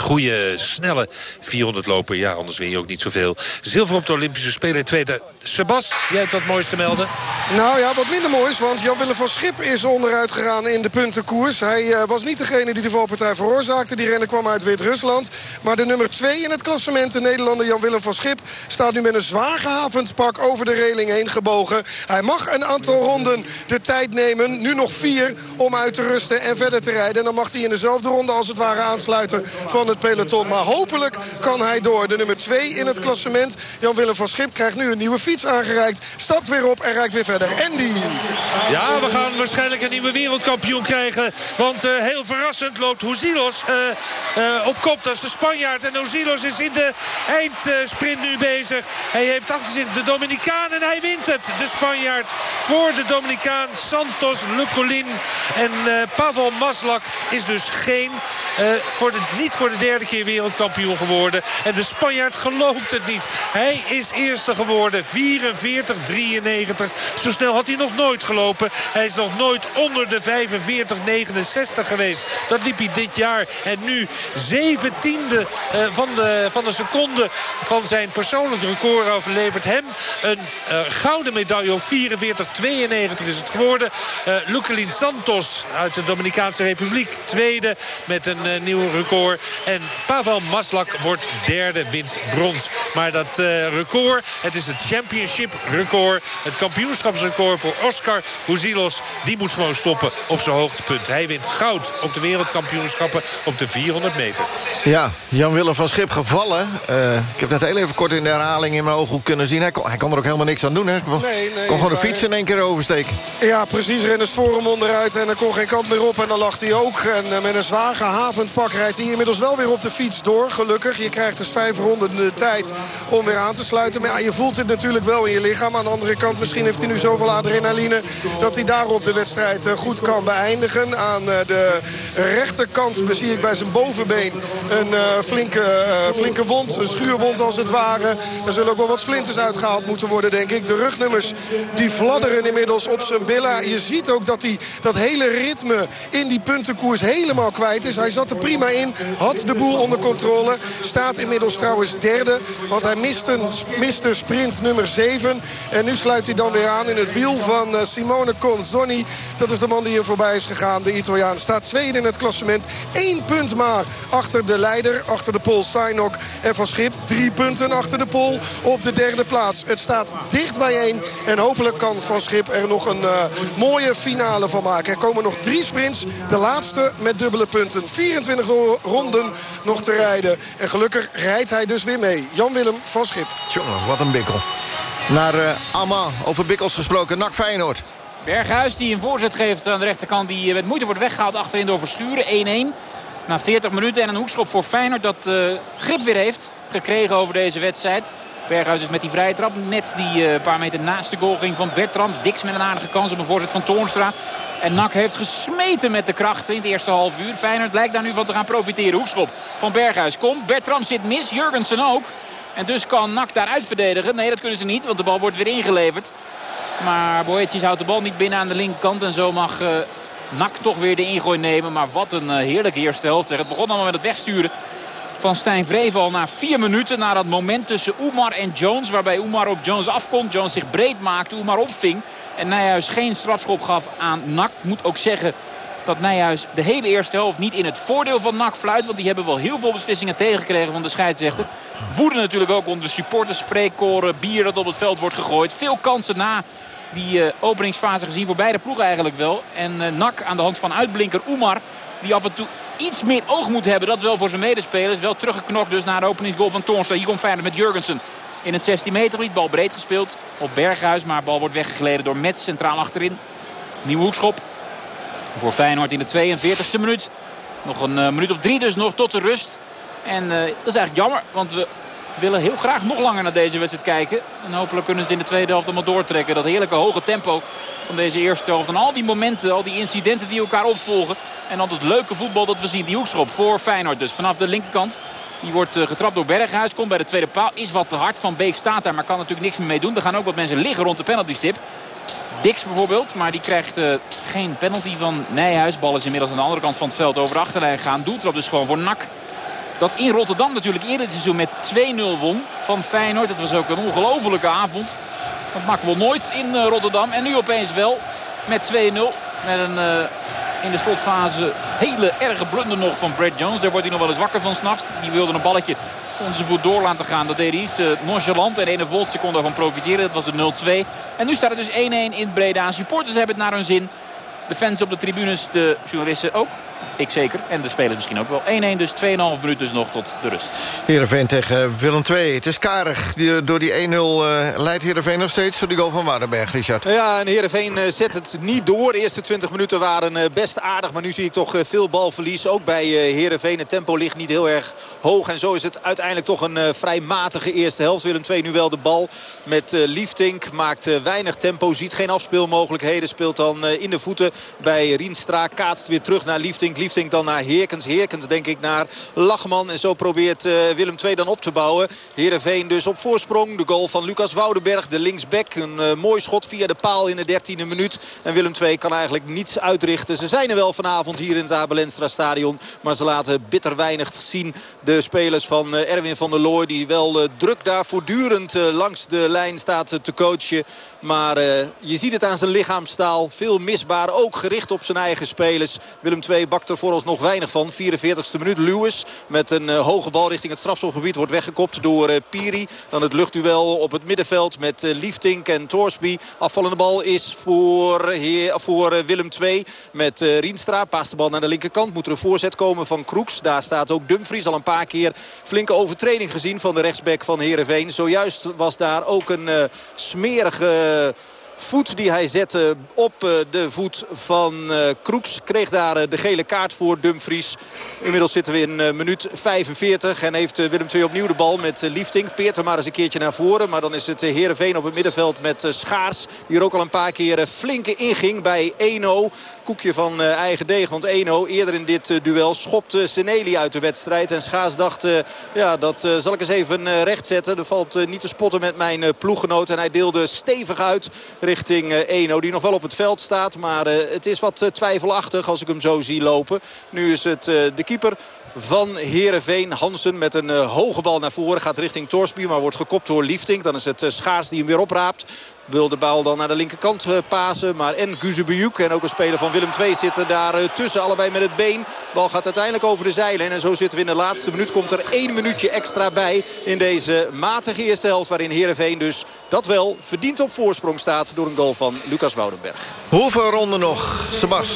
Goede, snelle 400 loper. Ja, anders win je ook niet zoveel. Zilver op de Olympische Spelen tweede. Sebas, jij hebt wat moois te melden. Nou ja, wat minder mooi is, want Jan-Willem van Schip is onderuit gegaan in de puntenkoers. Hij uh, was niet degene die de valpartij veroorzaakte. Die renner kwam uit Wit-Rusland. Maar de nummer 2 in het klassement, de Nederlander Jan-Willem van Schip... staat nu met een zwaar gehavend pak over de reling heen gebogen. Hij mag een aantal ronden de tijd nemen. Nu nog vier om uit te rusten en verder te rijden. En dan mag hij in dezelfde ronde als het ware aansluiten van het peloton. Maar hopelijk kan hij door. De nummer 2 in het klassement, Jan-Willem van Schip, krijgt nu een nieuwe fiets aangereikt. Stapt weer op en rijdt weer verder. Andy. Ja, we gaan waarschijnlijk een nieuwe wereldkampioen krijgen. Want uh, heel verrassend loopt Hoezilos uh, uh, op kop. Dat is de Spanjaard. En Hoezilos is in de eindsprint nu bezig. Hij heeft achter zich de Dominicaan en hij wint het. De Spanjaard voor de Dominicaan Santos Lucolin. En Pavel Maslak is dus geen, voor de, niet voor de derde keer wereldkampioen geworden. En de Spanjaard gelooft het niet. Hij is eerste geworden. 44, 93. Zo snel had hij nog nooit gelopen. Hij is nog nooit onder de 45-69 geweest. Dat liep hij dit jaar. En nu zeventiende uh, van, de, van de seconde van zijn persoonlijk record overlevert hem een uh, gouden medaille op 44-92 is het geworden. Uh, Lucelin Santos uit de Dominicaanse Republiek tweede met een nieuw record. En Pavel Maslak wordt derde, wint brons. Maar dat record, het is het championship record, het kampioenschapsrecord voor Oscar Hoezilos. Die moet gewoon stoppen op zijn hoogtepunt. Hij wint goud op de wereldkampioenschappen op de 400 meter. Ja, Jan-Willem van Schip gevallen. Uh, ik heb dat heel even kort in de herhaling in mijn ooghoek kunnen zien. Hij kon, hij kon er ook helemaal niks aan doen. Hè? Kon, nee, nee, kon gewoon de fiets in één keer oversteken. Ja, precies. Renners voor hem onderuit en er kon geen kant meer op. En dan lag hij ook. En uh, met een zwaar gehavend pak rijdt hij inmiddels wel weer op de fiets door. Gelukkig. Je krijgt dus vijf ronden de tijd om weer aan te sluiten. Maar ja, je voelt het natuurlijk wel in je lichaam. Aan de andere kant, misschien heeft hij nu zoveel adrenaline... dat hij daarop de wedstrijd uh, goed kan beëindigen. Aan de rechterkant zie ik bij zijn bovenbeen een flinke, flinke wond. Een schuurwond als het ware. Er zullen ook wel wat splinters uitgehaald moeten worden, denk ik. De rugnummers die fladderen inmiddels op zijn billen. Je ziet ook dat hij dat hele ritme in die puntenkoers helemaal kwijt is. Hij zat er prima in, had de boel onder controle. Staat inmiddels trouwens derde, want hij mist een, sprint nummer 7. En nu sluit hij dan weer aan in het wiel van Simone Conzoni. Dat is de man die hier voorbij is gegaan. De Italiaan staat tweede in het klassement. Eén punt maar achter de leider, achter de Pool Sainok en Van Schip. Drie punten achter de Pool op de derde plaats. Het staat dicht één. En hopelijk kan Van Schip er nog een uh, mooie finale van maken. Er komen nog drie sprints. De laatste met dubbele punten. 24 ronden nog te rijden. En gelukkig rijdt hij dus weer mee. Jan-Willem van Schip. Jongen, wat een bikkel. Naar uh, Amman, over bikkels gesproken. Nak Feyenoord. Berghuis die een voorzet geeft aan de rechterkant. Die met moeite wordt weggehaald achterin door Verschuren. 1-1. Na 40 minuten en een hoekschop voor Feyenoord dat uh, grip weer heeft gekregen over deze wedstrijd. Berghuis is met die vrije trap net die uh, paar meter naast de goal ging van Bertram. Dix met een aardige kans op een voorzet van Toornstra. En Nak heeft gesmeten met de krachten in het eerste half uur. Feyenoord lijkt daar nu van te gaan profiteren. Hoekschop van Berghuis komt. Bertram zit mis, Jurgensen ook. En dus kan Nak daaruit verdedigen. Nee, dat kunnen ze niet, want de bal wordt weer ingeleverd. Maar Boetius houdt de bal niet binnen aan de linkerkant. En zo mag uh, Nak toch weer de ingooi nemen. Maar wat een uh, heerlijke eerste helft. Het begon allemaal met het wegsturen van Stijn Vreval na vier minuten. Na dat moment tussen Oemar en Jones. Waarbij Oemar op Jones afkomt. Jones zich breed maakte. Oemar opving. En Nijhuis geen strafschop gaf aan Nak. Moet ook zeggen dat Nijhuis de hele eerste helft niet in het voordeel van NAC fluit. Want die hebben wel heel veel beslissingen tegengekregen van de scheidsrechter. Woede natuurlijk ook onder de supporters, spreekkoren, bier dat op het veld wordt gegooid. Veel kansen na die uh, openingsfase gezien voor beide ploegen eigenlijk wel. En uh, NAC aan de hand van uitblinker Oemar. Die af en toe iets meer oog moet hebben. Dat wel voor zijn medespelers. Wel teruggeknokt dus naar de openingsgoal van Toornstra. Hier komt Feyenoord met Jurgensen. In het 16 meter gebied. Bal breed gespeeld op Berghuis. Maar bal wordt weggegleden door Mets centraal achterin. Nieuwe hoekschop. Voor Feyenoord in de 42e minuut. Nog een uh, minuut of drie dus nog tot de rust. En dat is eigenlijk jammer. Want we willen heel graag nog langer naar deze wedstrijd kijken. En hopelijk kunnen ze in de tweede helft allemaal doortrekken. Dat heerlijke hoge tempo van deze eerste helft. En al die momenten, al die incidenten die elkaar opvolgen. En dan het leuke voetbal dat we zien. Die hoekschop voor Feyenoord dus vanaf de linkerkant. Die wordt uh, getrapt door Berghuis. Komt bij de tweede paal. Is wat te hard. Van Beek staat daar. Maar kan natuurlijk niks meer mee doen. Er gaan ook wat mensen liggen rond de penaltystip. Dix bijvoorbeeld. Maar die krijgt uh, geen penalty van Nijhuis. Bal is inmiddels aan de andere kant van het veld over de achterlijn gaan. Doeltrap dus gewoon voor Nak. Dat in Rotterdam natuurlijk eerder het seizoen met 2-0 won van Feyenoord. Het was ook een ongelofelijke avond. Dat maakt wel nooit in Rotterdam. En nu opeens wel met 2-0. Met een in de slotfase hele erge blunder nog van Brad Jones. Daar wordt hij nog wel eens wakker van s'nachts. Die wilde een balletje onze voet door laten gaan. Dat deed hij iets uh, nonchalant. En ene volt seconde daarvan profiteren. Dat was de 0-2. En nu staat het dus 1-1 in Breda. Supporters hebben het naar hun zin. De fans op de tribunes, de journalisten ook. Ik zeker. En de spelers misschien ook wel. 1-1 dus 2,5 minuten dus nog tot de rust. Heerenveen tegen Willem II. Het is karig. door die 1-0 uh, eh, leidt Heerenveen nog steeds door die goal van Waardenberg, Richard. Ja, en Heerenveen uh, zet het niet door. De eerste 20 minuten waren uh, best aardig. Maar nu zie ik toch veel balverlies. Ook bij Heerenveen. Het tempo ligt niet heel erg hoog. En zo is het uiteindelijk toch een vrij matige eerste helft. Willem II nu wel de bal met Liefdink. Maakt weinig tempo. Ziet geen afspeelmogelijkheden. Speelt dan in de voeten bij Rienstra. Kaatst weer terug naar Liefdink. Liefdink dan naar Heerkens. Heerkens denk ik naar Lachman. En zo probeert uh, Willem II dan op te bouwen. Heerenveen dus op voorsprong. De goal van Lucas Woudenberg, de linksback. Een uh, mooi schot via de paal in de 13e minuut. En Willem II kan eigenlijk niets uitrichten. Ze zijn er wel vanavond hier in het Abelenstra stadion. Maar ze laten bitter weinig zien. De spelers van uh, Erwin van der Looy. Die wel druk daar voortdurend langs de lijn staat te coachen. Maar je ziet het aan zijn lichaamstaal. Veel misbaar. Ook gericht op zijn eigen spelers. Willem II bakt er vooralsnog weinig van. 44ste minuut. Lewis met een uh, hoge bal richting het strafschopgebied wordt weggekopt door uh, Piri. Dan het luchtduel op het middenveld met uh, Liefdink en Torsby. Afvallende bal is voor, heer, voor Willem II met Rienstra. Paast de bal naar de linkerkant. Moet er een voorzet komen van Kroeks. Daar staat ook Dumfries al een paar keer flinke overtreding gezien van de rechtsback van Heerenveen. Zojuist was daar ook een smerige voet die hij zette op eh, de voet van eh, Kroeks. Kreeg daar eh, de gele kaart voor Dumfries. Inmiddels zitten we in minuut 45. En heeft Willem II opnieuw de bal met Liefding. Peert er maar eens een keertje naar voren. Maar dan is het Heerenveen op het middenveld met Schaars. Die er ook al een paar keer flinke inging bij Eno. Koekje van eigen deeg. Want Eno eerder in dit duel schopte Seneli uit de wedstrijd. En Schaars dacht, ja, dat zal ik eens even recht zetten. Er valt niet te spotten met mijn ploeggenoot. En hij deelde stevig uit richting eh, Eno. Die nog wel op het veld staat. Maar eh, het is wat eh, twijfelachtig als ik hem zo zie lopen. Nu is het de keeper van Herenveen. Hansen met een hoge bal naar voren. Gaat richting Torsby, maar wordt gekopt door Liefding. Dan is het Schaars die hem weer opraapt. Wil de bal dan naar de linkerkant pasen. Maar en Guzebujuk en ook een speler van Willem II zitten daar tussen. Allebei met het been. De bal gaat uiteindelijk over de zeilen. En zo zitten we in de laatste minuut. Komt er één minuutje extra bij in deze matige eerste helft. Waarin Herenveen dus dat wel verdient op voorsprong staat door een goal van Lucas Woudenberg. Hoeveel ronden nog, Sebas?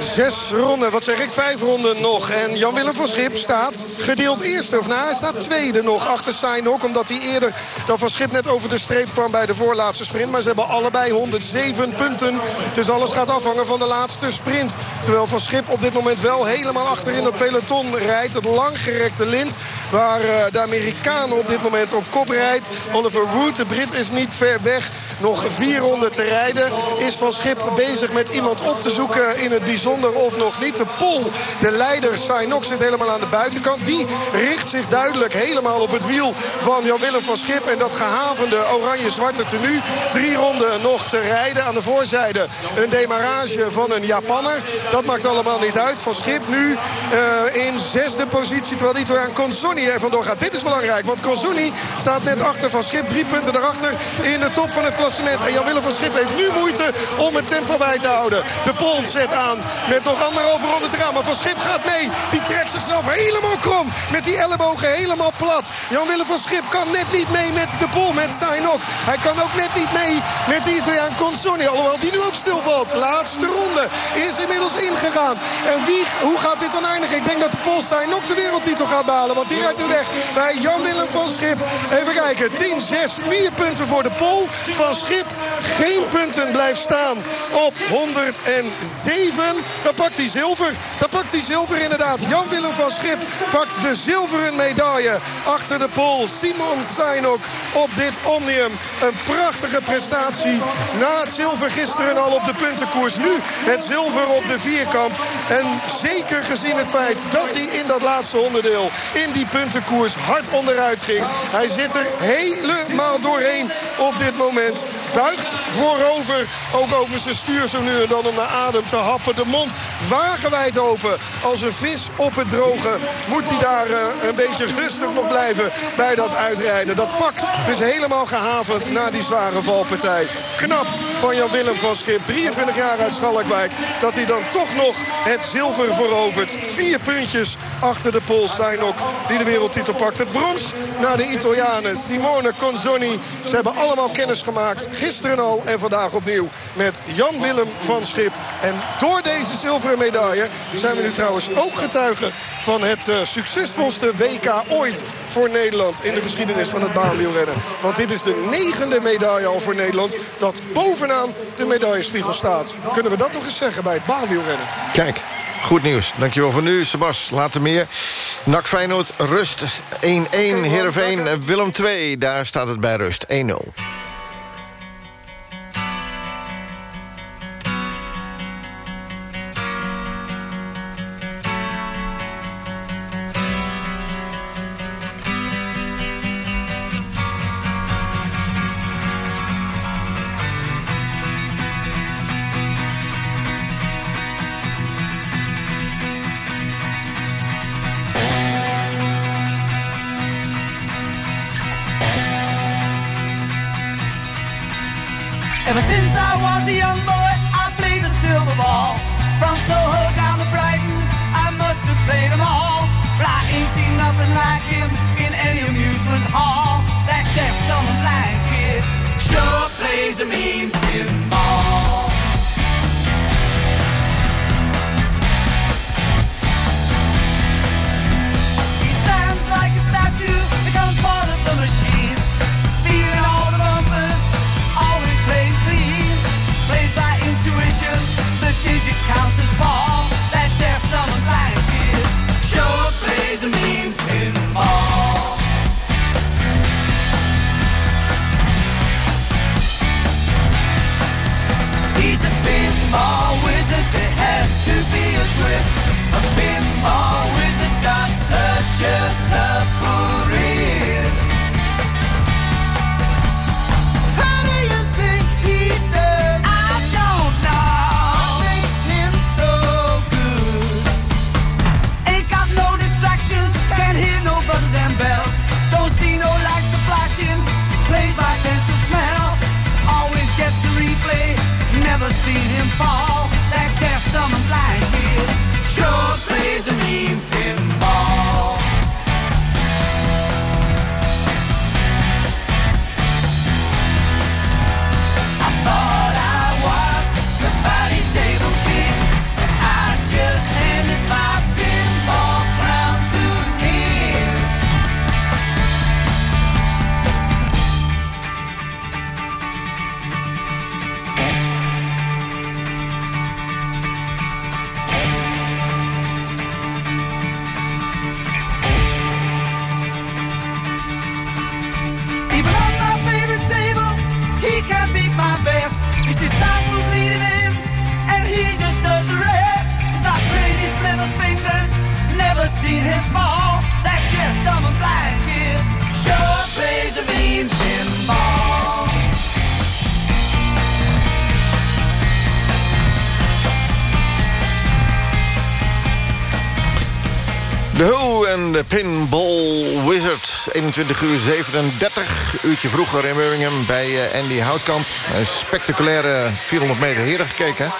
Zes ronden, wat zeg ik, vijf ronden nog. En Jan-Willem van Schip staat gedeeld eerste. Of nou, hij staat tweede nog achter Seinok. Omdat hij eerder dan van Schip net over de streep kwam bij de voorlaatste sprint. Ze hebben allebei 107 punten. Dus alles gaat afhangen van de laatste sprint. Terwijl van Schip op dit moment wel helemaal achterin peloton rijdt. Het langgerekte lint waar eh, de Amerikaan op dit moment op kop rijdt. Oliver Root, de Brit, is niet ver weg. Nog vier ronden te rijden. Is Van Schip bezig met iemand op te zoeken in het bijzonder of nog niet. De Pol, de leider Sainok zit helemaal aan de buitenkant. Die richt zich duidelijk helemaal op het wiel van Jan-Willem van Schip. En dat gehavende oranje-zwarte tenue. Drie ronden nog te rijden aan de voorzijde. Een demarage van een Japanner. Dat maakt allemaal niet uit. Van Schip nu uh, in zesde positie. Terwijl die aan Consoni er vandoor gaat. Dit is belangrijk. Want Consoni staat net achter Van Schip. Drie punten daarachter in de top van het klassement. En Jan-Willem van Schip heeft nu moeite om het tempo bij te houden. De Pol zet aan met nog anderhalve ronde te gaan. Maar Van Schip gaat mee. Die trekt zichzelf helemaal krom. Met die ellebogen helemaal plat. Jan-Willem van Schip kan net niet mee met de Pol, met Sainok. Hij kan ook net niet mee met de Italiaan Consoni. Alhoewel die nu ook stilvalt. Laatste ronde is inmiddels ingegaan. En wie, hoe gaat dit dan eindigen? Ik denk dat de Pol Sainok de wereldtitel gaat behalen. Want die nu weg bij Jan-Willem van Schip. Even kijken. 10, 6, 4 punten voor de Pol. Van Schip geen punten blijft staan op 107. Dan pakt hij zilver. Dan pakt hij zilver inderdaad. Jan-Willem van Schip pakt de zilveren medaille achter de pol. Simon Seinok op dit Omnium. Een prachtige prestatie. Na het zilver gisteren al op de puntenkoers. Nu het zilver op de vierkamp. En zeker gezien het feit dat hij in dat laatste onderdeel... in die puntenkoers hard onderuit ging. Hij zit er helemaal doorheen op dit moment. Buigt voorover. Ook over zijn stuur zo nu en dan om naar adem te happen. De mond wagenwijd open. Als een vis op het droge moet hij daar uh, een beetje rustig nog blijven bij dat uitrijden. Dat pak dus helemaal gehavend na die zware valpartij. Knap van Jan-Willem van Schip, 23 jaar uit Schalkwijk. Dat hij dan toch nog het zilver verovert. Vier puntjes achter de Pool Steinok die de wereldtitel pakt. Het brons naar de Italianen. Simone Conzoni. Ze hebben allemaal kennis gemaakt. Gisteren al en vandaag opnieuw met Jan-Willem van Schip. En door deze zilveren medaille zijn we nu trouwens ook getuigen van het uh, succesvolste WK ooit voor Nederland in de geschiedenis van het baanwielrennen. Want dit is de negende medaille al voor Nederland dat bovenaan de medaillespiegel staat. Kunnen we dat nog eens zeggen bij het baanwielrennen? Kijk, Goed nieuws. Dankjewel voor nu, Sebas. Later meer. NAC Feyenoord, rust 1-1. Heerenveen, Willem 2. Daar staat het bij rust 1-0. 20 uur 7. 37, uurtje vroeger in Birmingham bij eh, Andy Houtkamp. Een spectaculaire 400 meter heren gekeken.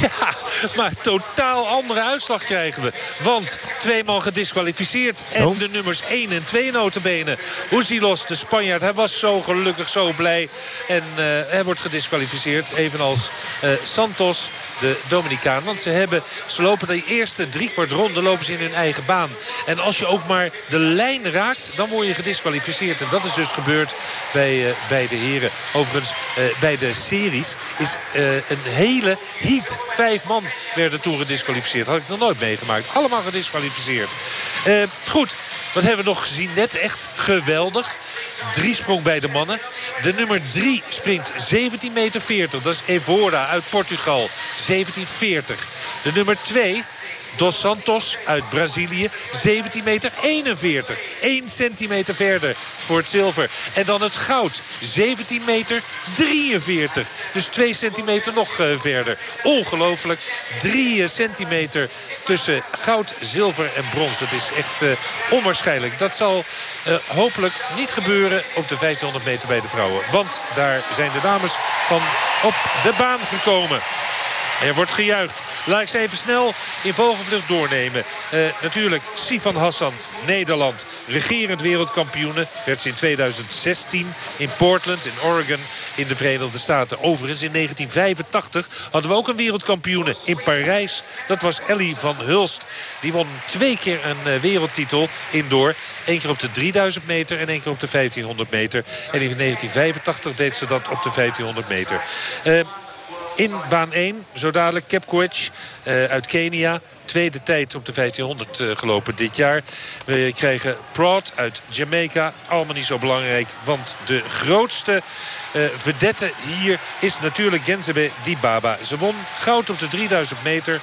Ja, maar totaal andere uitslag krijgen we. Want twee man gedisqualificeerd. En oh. de nummers 1 en 2 notenbenen. los de Spanjaard, hij was zo gelukkig, zo blij. En uh, hij wordt gedisqualificeerd. Evenals uh, Santos, de Dominicaan. Want ze, hebben, ze lopen de eerste driekwart ronde lopen ze in hun eigen baan. En als je ook maar de lijn raakt, dan word je gedisqualificeerd. En dat is dus gebeurd bij, uh, bij de heren. Overigens, bij de series is een hele heat. Vijf man werden toen gedisqualificeerd. Had ik nog nooit meegemaakt. Allemaal gedisqualificeerd. Goed, wat hebben we nog gezien? Net echt geweldig. Drie sprong bij de mannen. De nummer 3 springt 17,40 meter. Dat is Evora uit Portugal. 17,40. De nummer 2 Dos Santos uit Brazilië. 17 meter 41. 1 centimeter verder voor het zilver. En dan het goud. 17 meter 43. Dus 2 centimeter nog uh, verder. Ongelooflijk. 3 centimeter tussen goud, zilver en brons. Het is echt uh, onwaarschijnlijk. Dat zal uh, hopelijk niet gebeuren op de 1500 meter bij de vrouwen. Want daar zijn de dames van op de baan gekomen. Er wordt gejuicht. Laat ik ze even snel in vogelvlucht doornemen. Uh, natuurlijk Sifan Hassan, Nederland. Regerend wereldkampioene. Werd ze in 2016 in Portland, in Oregon, in de Verenigde Staten. Overigens in 1985 hadden we ook een wereldkampioene in Parijs. Dat was Ellie van Hulst. Die won twee keer een uh, wereldtitel indoor. Eén keer op de 3000 meter en één keer op de 1500 meter. En in 1985 deed ze dat op de 1500 meter. Uh, in baan 1, zo dadelijk Kepkoech uh, uit Kenia. Tweede tijd op de 1500 uh, gelopen dit jaar. We krijgen Prod uit Jamaica. Allemaal niet zo belangrijk, want de grootste uh, vedette hier is natuurlijk Genzebe Dibaba. Ze won goud op de 3000 meter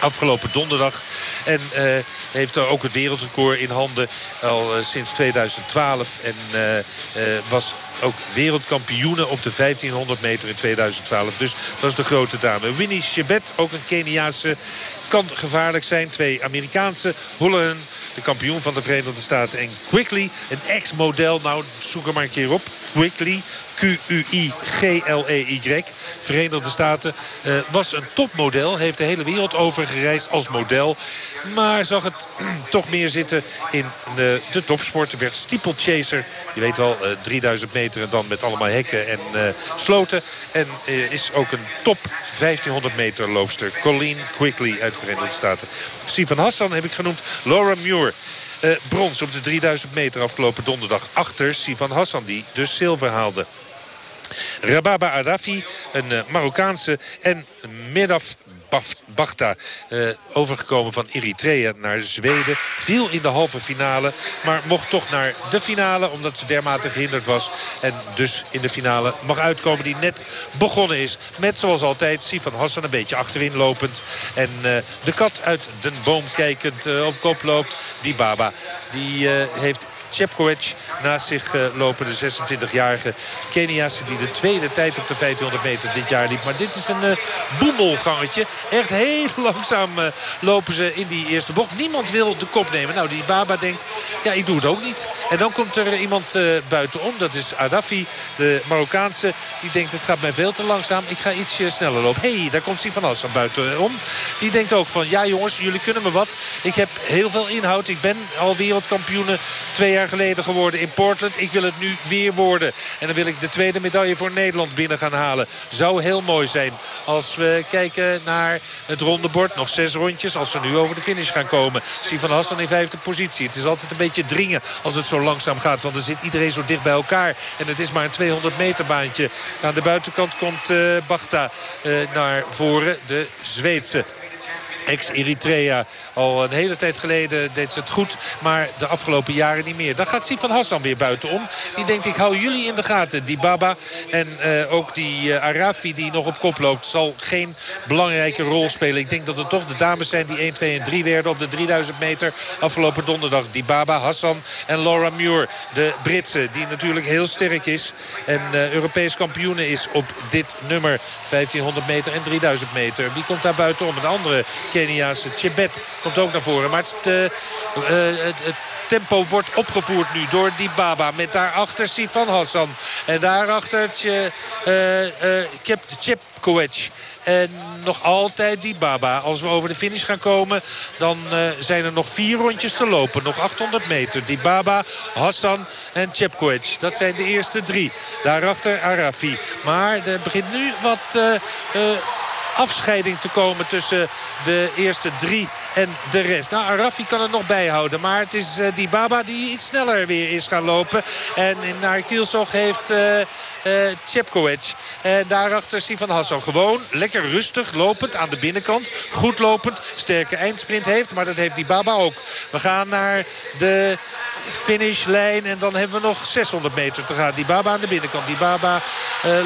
afgelopen donderdag. En uh, heeft ook het wereldrecord in handen al sinds 2012. En uh, was ook wereldkampioene op de 1500 meter in 2012. Dus dat is de grote dame. Winnie Chebet, ook een Keniaanse, kan gevaarlijk zijn. Twee Amerikaanse, Holland, de kampioen van de Verenigde Staten. En Quickly, een ex-model. Nou, zoek er maar een keer op. Quickly, Q-U-I-G-L-E-Y. Verenigde Staten uh, was een topmodel. Heeft de hele wereld over gereisd als model. Maar zag het toch meer zitten in de, de topsport. Werd steeplechaser. Je weet wel, uh, 3000 meter en dan met allemaal hekken en sloten. En is ook een top 1500 meter loopster. Colleen Quickly uit de Verenigde Staten. Stephen Hassan heb ik genoemd. Laura Muir. Brons op de 3000 meter afgelopen donderdag. Achter Sivan Hassan die dus zilver haalde. Rababa Arafi, een uh, Marokkaanse en Medaf Bachta. Uh, overgekomen van Eritrea naar Zweden. Viel in de halve finale. Maar mocht toch naar de finale. Omdat ze dermate gehinderd was. En dus in de finale mag uitkomen. Die net begonnen is. Met zoals altijd Sifan Hassan een beetje achterin lopend. En uh, de kat uit den boom kijkend op kop loopt. Die Baba. Die heeft Chepkoech naast zich uh, lopen. De 26-jarige Keniaanse die de tweede tijd op de 1500 meter dit jaar liep. Maar dit is een uh, boemelgangetje. Echt heel langzaam uh, lopen ze in die eerste bocht. Niemand wil de kop nemen. Nou, die Baba denkt, ja, ik doe het ook niet. En dan komt er iemand buitenom. Dat is Adafi, de Marokkaanse. Die denkt, het gaat mij veel te langzaam. Ik ga ietsje sneller lopen. Hé, hey, daar komt Sivan Hassan buitenom. Die denkt ook van, ja jongens, jullie kunnen me wat. Ik heb heel veel inhoud. Ik ben al wereldkampioene twee jaar geleden geworden in Portland. Ik wil het nu weer worden. En dan wil ik de tweede medaille voor Nederland binnen gaan halen. Zou heel mooi zijn als we kijken naar het rondebord. Nog zes rondjes als ze nu over de finish gaan komen. Sivan Hassan in vijfde positie. Het is altijd een beetje dringen als het zo langzaam gaat. Want er zit iedereen zo dicht bij elkaar. En het is maar een 200 meter baantje. Aan de buitenkant komt uh, Bachta uh, naar voren. De Zweedse ex-Eritrea. Al een hele tijd geleden deed ze het goed. Maar de afgelopen jaren niet meer. Dan gaat Sifan Hassan weer buitenom. Die denkt ik hou jullie in de gaten. Die Baba en uh, ook die uh, Arafi die nog op kop loopt. Zal geen belangrijke rol spelen. Ik denk dat het toch de dames zijn die 1, 2 en 3 werden op de 3000 meter. Afgelopen donderdag. Die Baba, Hassan en Laura Muir. De Britse die natuurlijk heel sterk is. En uh, Europees kampioene is op dit nummer. 1500 meter en 3000 meter. Wie komt daar buitenom? Een andere Keniaanse Chebet komt ook naar voren. Maar het, uh, uh, het, het tempo wordt opgevoerd nu door die Baba. Met daarachter Sifan Hassan. En daarachter uh, uh, Chepkoech. En nog altijd die Baba. Als we over de finish gaan komen, dan uh, zijn er nog vier rondjes te lopen. Nog 800 meter. Die Baba, Hassan en Chepkoech. Dat zijn de eerste drie. Daarachter Arafi. Maar er begint nu wat... Uh, uh, afscheiding te komen tussen de eerste drie en de rest. Nou, Arafi kan het nog bijhouden. Maar het is uh, die Baba die iets sneller weer is gaan lopen. En naar Kielzog heeft uh, uh. En daarachter Sivan Hassan. Gewoon lekker rustig lopend aan de binnenkant. Goed lopend. Sterke eindsprint heeft. Maar dat heeft die Baba ook. We gaan naar de finishlijn. En dan hebben we nog 600 meter te gaan. Die Baba aan de binnenkant. Die Baba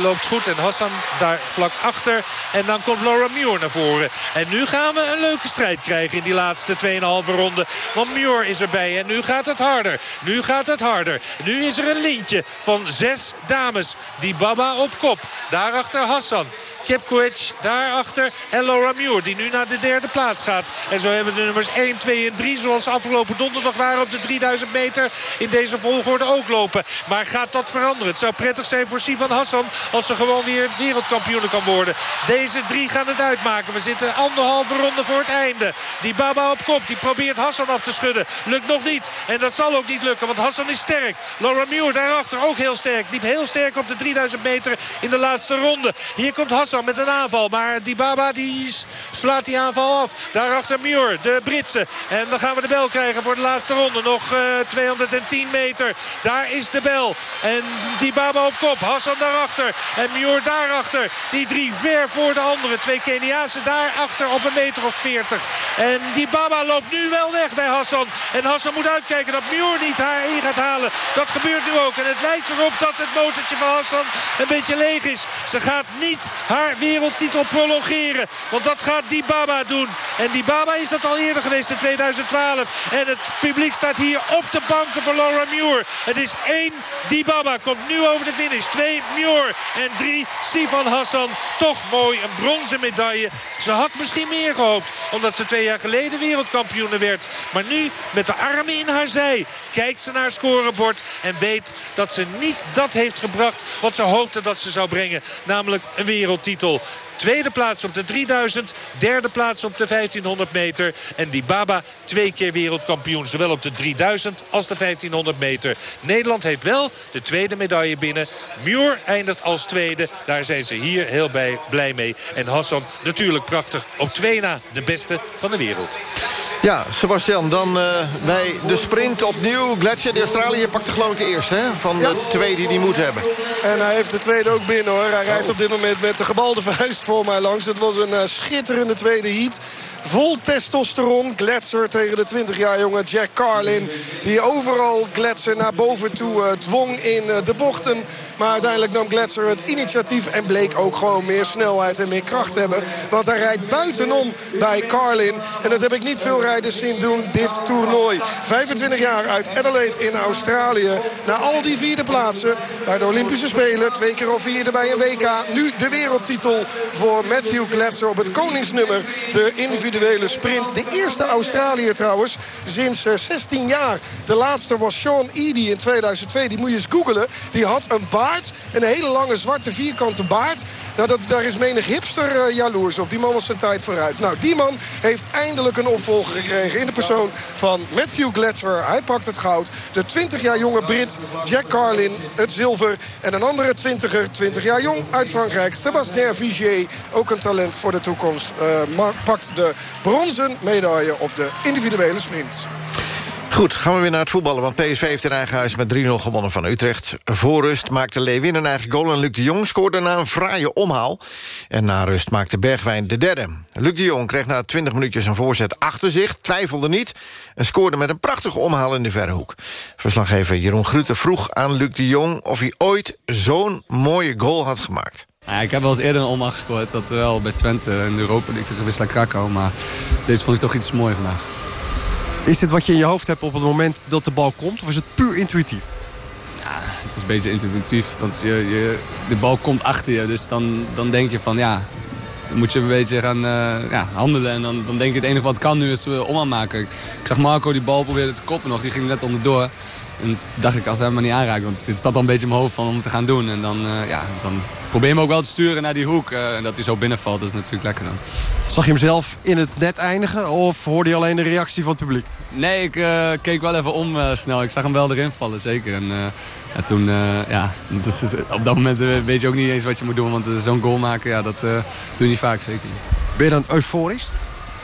loopt goed. En Hassan daar vlak achter. En dan komt Laura Muir naar voren. En nu gaan we een leuke strijd krijgen in die laatste 2,5 ronde. Want Muir is erbij en nu gaat het harder. Nu gaat het harder. Nu is er een lintje van zes dames. Die Baba op kop. Daarachter Hassan. Kepkovic daarachter en Laura Muir die nu naar de derde plaats gaat. En zo hebben de nummers 1, 2 en 3 zoals afgelopen donderdag waren op de 3000 meter in deze volgorde ook lopen. Maar gaat dat veranderen? Het zou prettig zijn voor Sivan Hassan als ze gewoon weer wereldkampioen kan worden. Deze drie gaan het uitmaken. We zitten anderhalve ronde voor het einde. Die Baba op kop, die probeert Hassan af te schudden. Lukt nog niet. En dat zal ook niet lukken, want Hassan is sterk. Laura Muir daarachter ook heel sterk. Liep heel sterk op de 3000 meter in de laatste ronde. Hier komt Hassan met een aanval. Maar Dybaba die slaat die aanval af. Daarachter Muir, de Britse. En dan gaan we de bel krijgen voor de laatste ronde. Nog uh, 210 meter. Daar is de bel. En Dybaba op kop. Hassan daarachter. En Muir daarachter. Die drie ver voor de andere. Twee Keniaanse daarachter op een meter of 40. En Dybaba loopt nu wel weg bij Hassan. En Hassan moet uitkijken dat Muir niet haar in gaat halen. Dat gebeurt nu ook. En het lijkt erop dat het motortje van Hassan een beetje leeg is. Ze gaat niet haar wereldtitel prolongeren. Want dat gaat Dybaba doen. En Dybaba is dat al eerder geweest in 2012. En het publiek staat hier op de banken voor Laura Muir. Het is één Dybaba. Komt nu over de finish. Twee Muir. En drie Sivan Hassan. Toch mooi. Een medaille. Ze had misschien meer gehoopt. Omdat ze twee jaar geleden wereldkampioene werd. Maar nu met de armen in haar zij. Kijkt ze naar het scorebord. En weet dat ze niet dat heeft gebracht wat ze hoopte dat ze zou brengen. Namelijk een wereldtitel titel. Tweede plaats op de 3000. Derde plaats op de 1500 meter. En die Baba twee keer wereldkampioen. Zowel op de 3000 als de 1500 meter. Nederland heeft wel de tweede medaille binnen. Muur eindigt als tweede. Daar zijn ze hier heel bij, blij mee. En Hassan natuurlijk prachtig. Op twee na de beste van de wereld. Ja, Sebastian, dan uh, bij de sprint opnieuw. Gletscher, de Australië pakt de geloof ik de eerste hè, van de twee die hij moet hebben. En hij heeft de tweede ook binnen hoor. Hij rijdt op dit moment met de gebalde vuist voor mij langs. Het was een uh, schitterende tweede heat. Vol testosteron. Gletser tegen de 20 jaar jonge Jack Carlin. Die overal Gletser naar boven toe uh, dwong in uh, de bochten. Maar uiteindelijk nam Gletser het initiatief. En bleek ook gewoon meer snelheid en meer kracht te hebben. Want hij rijdt buitenom bij Carlin. En dat heb ik niet veel rijders zien doen dit toernooi. 25 jaar uit Adelaide in Australië. Na al die vierde plaatsen bij de Olympische Spelen. Twee keer al vierde bij een WK. Nu de wereldtitel voor Matthew Gletser op het koningsnummer. De individuele sprint. De eerste Australiër trouwens sinds 16 eh, jaar. De laatste was Sean Eady in 2002. Die moet je eens googelen. Die had een baard. Een hele lange zwarte vierkante baard. Nou, dat, daar is menig hipster uh, jaloers op. Die man was zijn tijd vooruit. Nou, die man heeft eindelijk een opvolger gekregen... in de persoon van Matthew Gletser. Hij pakt het goud. De 20 jaar jonge Brit Jack Carlin het zilver. En een andere 20er, 20 jaar jong uit Frankrijk... Sébastien Vigier, ook een talent voor de toekomst... Uh, pakt de bronzen medaille op de individuele sprint. Goed, gaan we weer naar het voetballen. Want PSV heeft in eigen huis met 3-0 gewonnen van Utrecht. Voor rust maakte Lewin een eigen goal en Luc de Jong scoorde na een fraaie omhaal. En na rust maakte Bergwijn de derde. Luc de Jong kreeg na 20 minuutjes een voorzet achter zich, twijfelde niet... en scoorde met een prachtige omhaal in de verre hoek. Verslaggever Jeroen Grutte vroeg aan Luc de Jong... of hij ooit zo'n mooie goal had gemaakt. Ja, ik heb wel eens eerder een omhaal gescoord. Dat wel bij Twente in de Europa League tegen Wisla Krakau. Maar deze vond ik toch iets moois vandaag. Is dit wat je in je hoofd hebt op het moment dat de bal komt? Of is het puur intuïtief? Ja, het is een beetje intuïtief. Want je, je, de bal komt achter je. Dus dan, dan denk je van ja, dan moet je een beetje gaan uh, ja, handelen. En dan, dan denk je het enige wat kan nu is uh, omhaal maken. Ik zag Marco die bal proberen te koppen nog. Die ging net onderdoor. En dacht ik, als hij maar niet aanraakt. Want dit zat al een beetje in mijn hoofd van om te gaan doen. En dan, uh, ja, dan probeer hem ook wel te sturen naar die hoek. Uh, en dat hij zo binnenvalt, dat is natuurlijk lekker dan. Zag je hem zelf in het net eindigen? Of hoorde je alleen de reactie van het publiek? Nee, ik uh, keek wel even om snel. Ik zag hem wel erin vallen, zeker. En ja, toen, ja, is, op dat moment weet je ook niet eens wat je moet doen. Want zo'n goal maken, ja, dat doe je niet vaak, zeker. Ben je dan euforisch?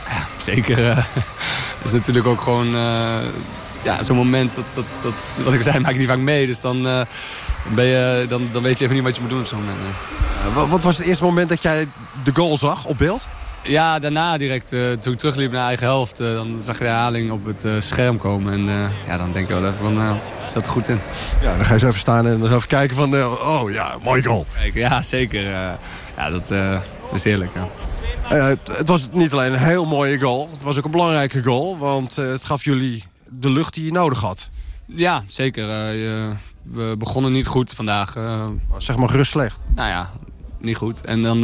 Ja, zeker. dat is natuurlijk ook gewoon ja, zo'n moment, dat, dat, dat, wat ik zei, maak je niet vaak mee. Dus dan, uh, ben je, dan, dan weet je even niet wat je moet doen op zo'n moment. Uh, wat was het eerste moment dat jij de goal zag op beeld? Ja, daarna direct. Uh, toen ik terugliep naar eigen helft, dan zag je de herhaling op het scherm komen. En ja, dan denk je wel even van, zat er goed in. Ja, dan ga je zo even staan en dan even kijken van, oh ja, mooi goal. Ja, zeker. ja, dat is heerlijk, ja. Uh, het was niet alleen een heel mooie goal. Het was ook een belangrijke goal. Want uh, het gaf jullie de lucht die je nodig had. Ja, zeker. Uh, we begonnen niet goed vandaag. zeg maar gerust slecht. Nou ja, niet goed. En dan,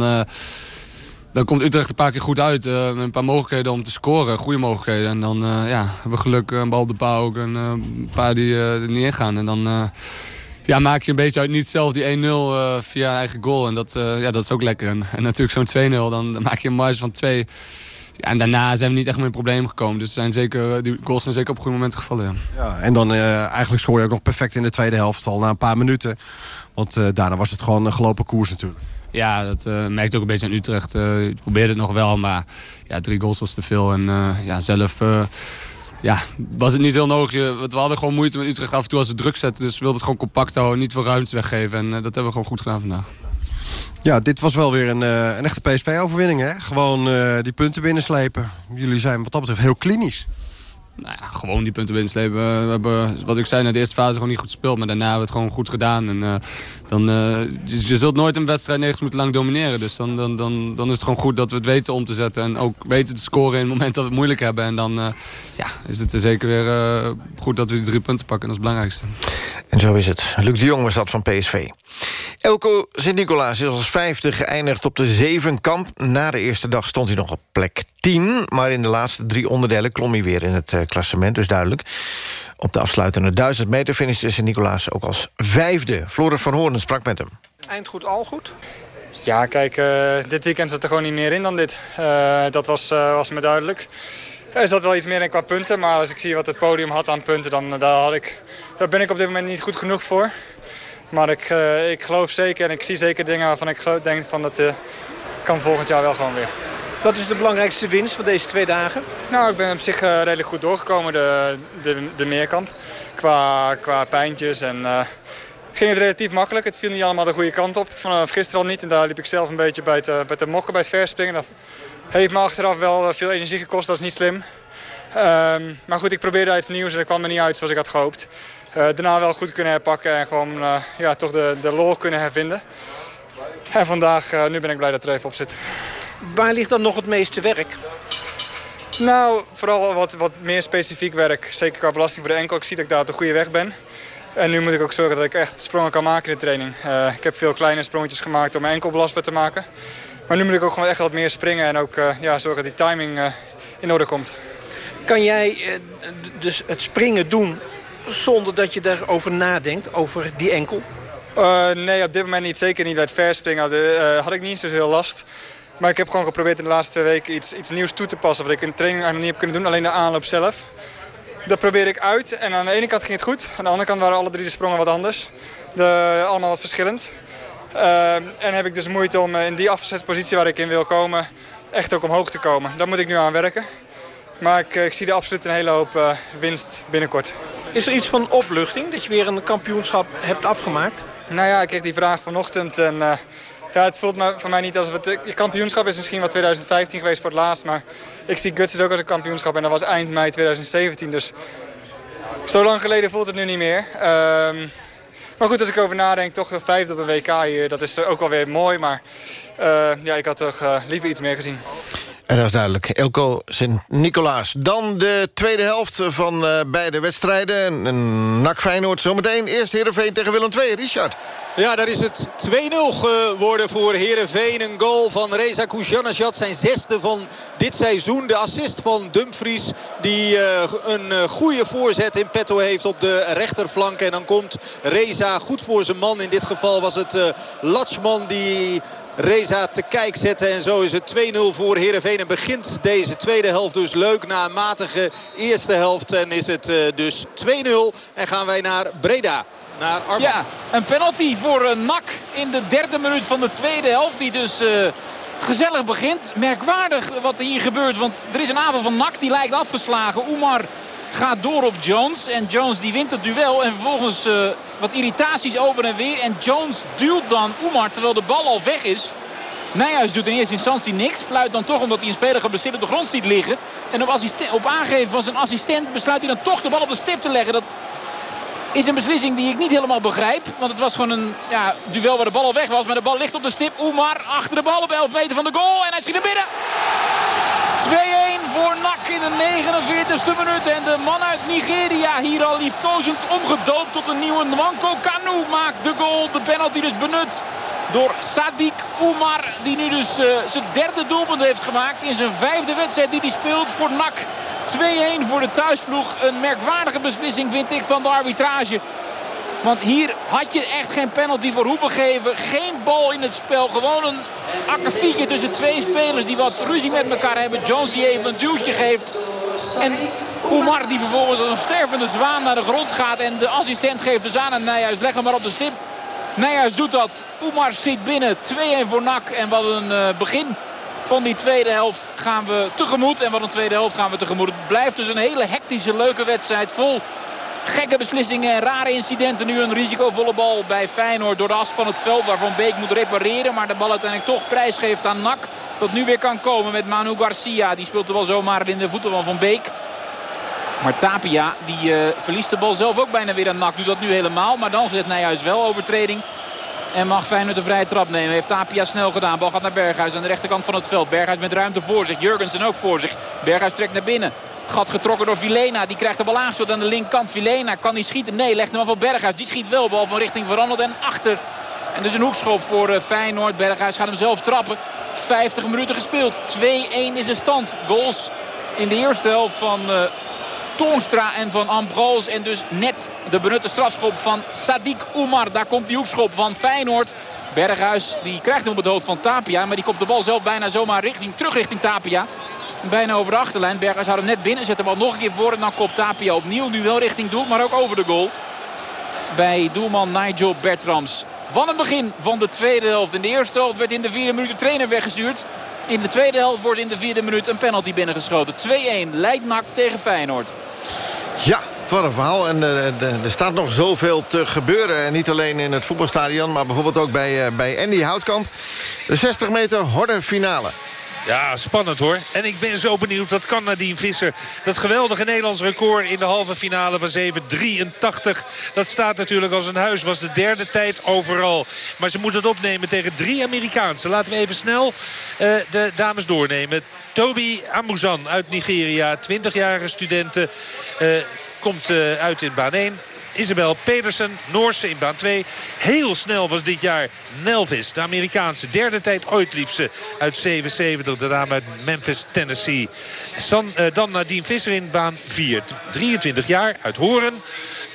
dan komt Utrecht een paar keer goed uit. met een paar mogelijkheden om te scoren. Goede mogelijkheden. En dan ja, hebben we geluk. Een bal op de paal ook. En een paar die er niet ingaan. En dan ja, maak je een beetje uit niet zelf die 1-0 uh, eh, via eigen goal. En dat, uh, ja, dat is ook lekker. En, en natuurlijk zo'n 2-0, dan, dan, maak je een marge van 2. Ja, en daarna zijn we niet echt meer in problemen gekomen. Dus zijn zeker, die goals zijn zeker op goede momenten gevallen. Ja. ja en dan uh, eigenlijk scoor je ook nog perfect in de tweede helft al na een paar minuten. Want daarna was het gewoon een gelopen koers natuurlijk. Ja, dat uh, merkt ook een beetje aan Utrecht. Uh, probeerde het nog wel, maar ja, drie goals was te veel. En ja, zelf ja, was het niet heel nodig. We hadden gewoon moeite met Utrecht af en toe als ze druk zetten. Dus we wilden het gewoon compact houden, niet veel ruimte weggeven. En dat hebben we gewoon goed gedaan vandaag. Ja, dit was wel weer een, uh, een echte PSV-overwinning. Gewoon uh, die punten binnenslepen. Jullie zijn wat dat betreft heel klinisch nou ja, gewoon die punten binnenslepen. We hebben, wat ik zei, na de eerste fase gewoon niet goed gespeeld. Maar daarna hebben we het gewoon goed gedaan. En, uh, dan, uh, je, zult nooit een wedstrijd 90 minuten lang domineren. Dus dan, dan, dan, dan is het gewoon goed dat we het weten om te zetten. En ook weten te scoren in het moment dat we het moeilijk hebben. En dan uh, ja, is het zeker weer goed dat we die drie punten pakken. Dat is het belangrijkste. En zo is het. Luc de Jong was dat van PSV. Elko Sint-Nicolaas is als vijfde geëindigd op de zevenkamp. Na de eerste dag stond hij nog op plek 10. Maar in de laatste drie onderdelen klom hij weer in het uh, klassement. Dus duidelijk. Op de afsluitende 1000 meter finishte Sint-Nicolaas ook als vijfde. Floris van Hoorn sprak met hem. Eind goed, al goed? Ja, kijk, uh, dit weekend zat er gewoon niet meer in dan dit. Uh, dat was, was me duidelijk. Er zat wel iets meer in qua punten, maar als ik zie wat het podium had aan punten... dan daar, had ik, daar ben ik op dit moment niet goed genoeg voor. Maar ik, uh, ik geloof zeker en ik zie zeker dingen waarvan ik denk van dat uh, kan volgend jaar wel gewoon weer. Wat is de belangrijkste winst van deze twee dagen? Nou, ik ben op zich uh, redelijk goed doorgekomen, de, de, de meerkamp. Qua, qua pijntjes en ging het relatief makkelijk. Het viel niet allemaal de goede kant op. Vanaf gisteren al niet. En daar liep ik zelf een beetje bij te, bij te mokken bij het verspringen. Dat heeft me achteraf wel veel energie gekost. Dat is niet slim. Um, maar goed, ik probeerde iets nieuws en dat kwam er niet uit zoals ik had gehoopt. Daarna wel goed kunnen herpakken en gewoon ja, toch de, de lol kunnen hervinden. En vandaag, nu ben ik blij dat er even op zit. Waar ligt dan nog het meeste werk? Nou, vooral wat, wat meer specifiek werk. Zeker qua belasting voor de enkel. Ik zie dat ik daar op de goede weg ben. En nu moet ik ook zorgen dat ik echt sprongen kan maken in de training. ik heb veel kleine sprongetjes gemaakt om mijn enkel belastbaar te maken. Maar nu moet ik ook gewoon echt wat meer springen en ook ja, zorgen dat die timing in orde komt. Kan jij dus het springen doen zonder dat je daarover nadenkt, over die enkel? Nee, op dit moment niet. Zeker niet bij het verspringen. Had ik niet zo heel last. Maar ik heb gewoon geprobeerd in de laatste twee weken iets, iets nieuws toe te passen. Wat ik in de training nog niet heb kunnen doen, alleen de aanloop zelf. Dat probeer ik uit. En aan de ene kant ging het goed. Aan de andere kant waren alle drie de sprongen wat anders. De, allemaal wat verschillend. Uh, en heb ik dus moeite om in die afzetpositie waar ik in wil komen... echt ook omhoog te komen. Daar moet ik nu aan werken. Maar ik, ik zie er absoluut een hele hoop winst binnenkort. Is er iets van opluchting dat je weer een kampioenschap hebt afgemaakt? Nou ja, ik kreeg die vraag vanochtend en uh, ja, het voelt voor mij niet als het... Je kampioenschap is misschien wel 2015 geweest voor het laatst, maar ik zie Guts ook als een kampioenschap en dat was eind mei 2017. Dus zo lang geleden voelt het nu niet meer. Uh, maar goed, als ik over nadenk, toch een vijfde op een WK hier, dat is ook wel weer mooi. Maar uh, ja, ik had toch uh, liever iets meer gezien. En dat is duidelijk. Elko Sint-Nicolaas. Dan de tweede helft van uh, beide wedstrijden. Een NAC Feyenoord zometeen. Eerst Heerenveen tegen Willem II. Richard. Ja, daar is het 2-0 geworden voor Heerenveen. Een goal van Reza Koujanajad. Zijn zesde van dit seizoen. De assist van Dumfries. Die uh, een uh, goede voorzet in petto heeft op de rechterflank. En dan komt Reza goed voor zijn man. In dit geval was het Latschman die Reza te kijk zetten. En zo is het 2-0 voor Heerenveen. En begint deze tweede helft dus leuk na een matige eerste helft. En is het uh, dus 2-0. En gaan wij naar Breda. Naar Arman. Ja, een penalty voor uh, NAC in de derde minuut van de tweede helft. Die dus... Uh, gezellig begint. Merkwaardig wat er hier gebeurt. Want er is een aanval van NAC die lijkt afgeslagen. Oemar gaat door op Jones. En Jones die wint het duel. En vervolgens uh, wat irritaties over en weer. En Jones duwt dan Oemar terwijl de bal al weg is. Nijhuis doet in eerste instantie niks. Fluit dan toch omdat hij een speler geblesseerd op de grond ziet liggen. En op, op aangeven van zijn assistent besluit hij dan toch de bal op de stip te leggen. Dat Is een beslissing die ik niet helemaal begrijp. Want het was gewoon een ja, duel waar de bal al weg was. Maar de bal ligt op de stip. Oemar achter de bal op 11 meter van de goal. En hij schiet er binnen. 2-1 voor NAC in de 49ste minuut. En de man uit Nigeria hier al liefkozend omgedoopt tot een nieuwe Nwanko Kanu maakt de goal. De penalty dus benut door Sadik Oumar. Die nu dus uh, zijn derde doelpunt heeft gemaakt in zijn vijfde wedstrijd die hij speelt voor NAC. 2-1 voor de thuisploeg. Een merkwaardige beslissing vind ik van de arbitrage. Want hier had je echt geen penalty voor hoeven geven. Geen bal in het spel. Gewoon een akkefietje tussen twee spelers die wat ruzie met elkaar hebben. Jones die even een duwtje geeft. En Oumar die vervolgens als een stervende zwaan naar de grond gaat. En de assistent geeft dus aan en Nijhuis leg hem maar op de stip. Nijhuis doet dat. Oemar schiet binnen. 2-1 voor NAC. En wat een uh, begin van die tweede helft gaan we tegemoet. En wat een tweede helft gaan we tegemoet. Het blijft dus een hele hectische, leuke wedstrijd. Vol gekke beslissingen en rare incidenten. Nu een risicovolle bal bij Feyenoord door de as van het veld. Waarvan Beek moet repareren. Maar de bal uiteindelijk toch prijs geeft aan NAC. Dat nu weer kan komen met Manu Garcia. Die speelt er wel zomaar in de voeten van Van Beek. Maar Tapia die uh, verliest de bal zelf ook bijna weer aan NAC. Doet dat nu helemaal. Maar dan zet Nijhuis wel overtreding. En mag Feyenoord de vrije trap nemen. Heeft Tapia snel gedaan. Bal gaat naar Berghuis aan de rechterkant van het veld. Berghuis met ruimte voor zich. Jurgensen ook voor zich. Berghuis trekt naar binnen. Gat getrokken door Vilena. Die krijgt de bal aangespeeld aan de linkerkant. Vilena kan hij schieten. Nee, legt hem af op Berghuis. Die schiet wel. Bal van richting veranderd en achter. En dus een hoekschop voor uh, Feyenoord. Berghuis gaat hem zelf trappen. 50 minuten gespeeld. 2-1 is de stand. Goals in de eerste helft van... Toonstra en van Ambroos. En dus net de benutte strafschop van Sadik Oumar. Daar komt die hoekschop van Feyenoord. Berghuis die krijgt hem op het hoofd van Tapia. Maar die komt de bal zelf bijna zomaar richting, terug richting Tapia. Bijna over de achterlijn. Berghuis houdt hem net binnen. Zet de bal nog een keer voor. En dan komt Tapia opnieuw. Nu wel richting doel, maar ook over de goal. Bij doelman Nigel Bertrams. Van het begin van de tweede helft. In de eerste helft werd in de vierde minuut de trainer weggestuurd. In de tweede helft wordt in de vierde minuut een penalty binnengeschoten. 2-1 leidt NAC tegen Feyenoord. Ja, wat een verhaal. En uh, er staat nog zoveel te gebeuren. En niet alleen in het voetbalstadion, maar bijvoorbeeld ook bij, uh, bij Andy Houtkamp. De 60 meter horde finale. Ja, spannend hoor. En ik ben zo benieuwd, wat kan Nadine Visser? Dat geweldige Nederlands record in de halve finale van 7.83. Dat staat natuurlijk als een huis. Was de derde tijd overal. Maar ze moet het opnemen tegen drie Amerikaanse. Laten we even snel uh, de dames doornemen. Toby Amuzan uit Nigeria. 20-jarige studenten. Uh, komt uh, uit in baan 1. Isabel Pedersen, Noorse in baan 2. Heel snel was dit jaar Nelvis, de Amerikaanse. Derde tijd ooit liep ze uit 77, de dame uit Memphis, Tennessee. Uh, dan Nadine Visser in baan 4. 23 jaar, uit Horen.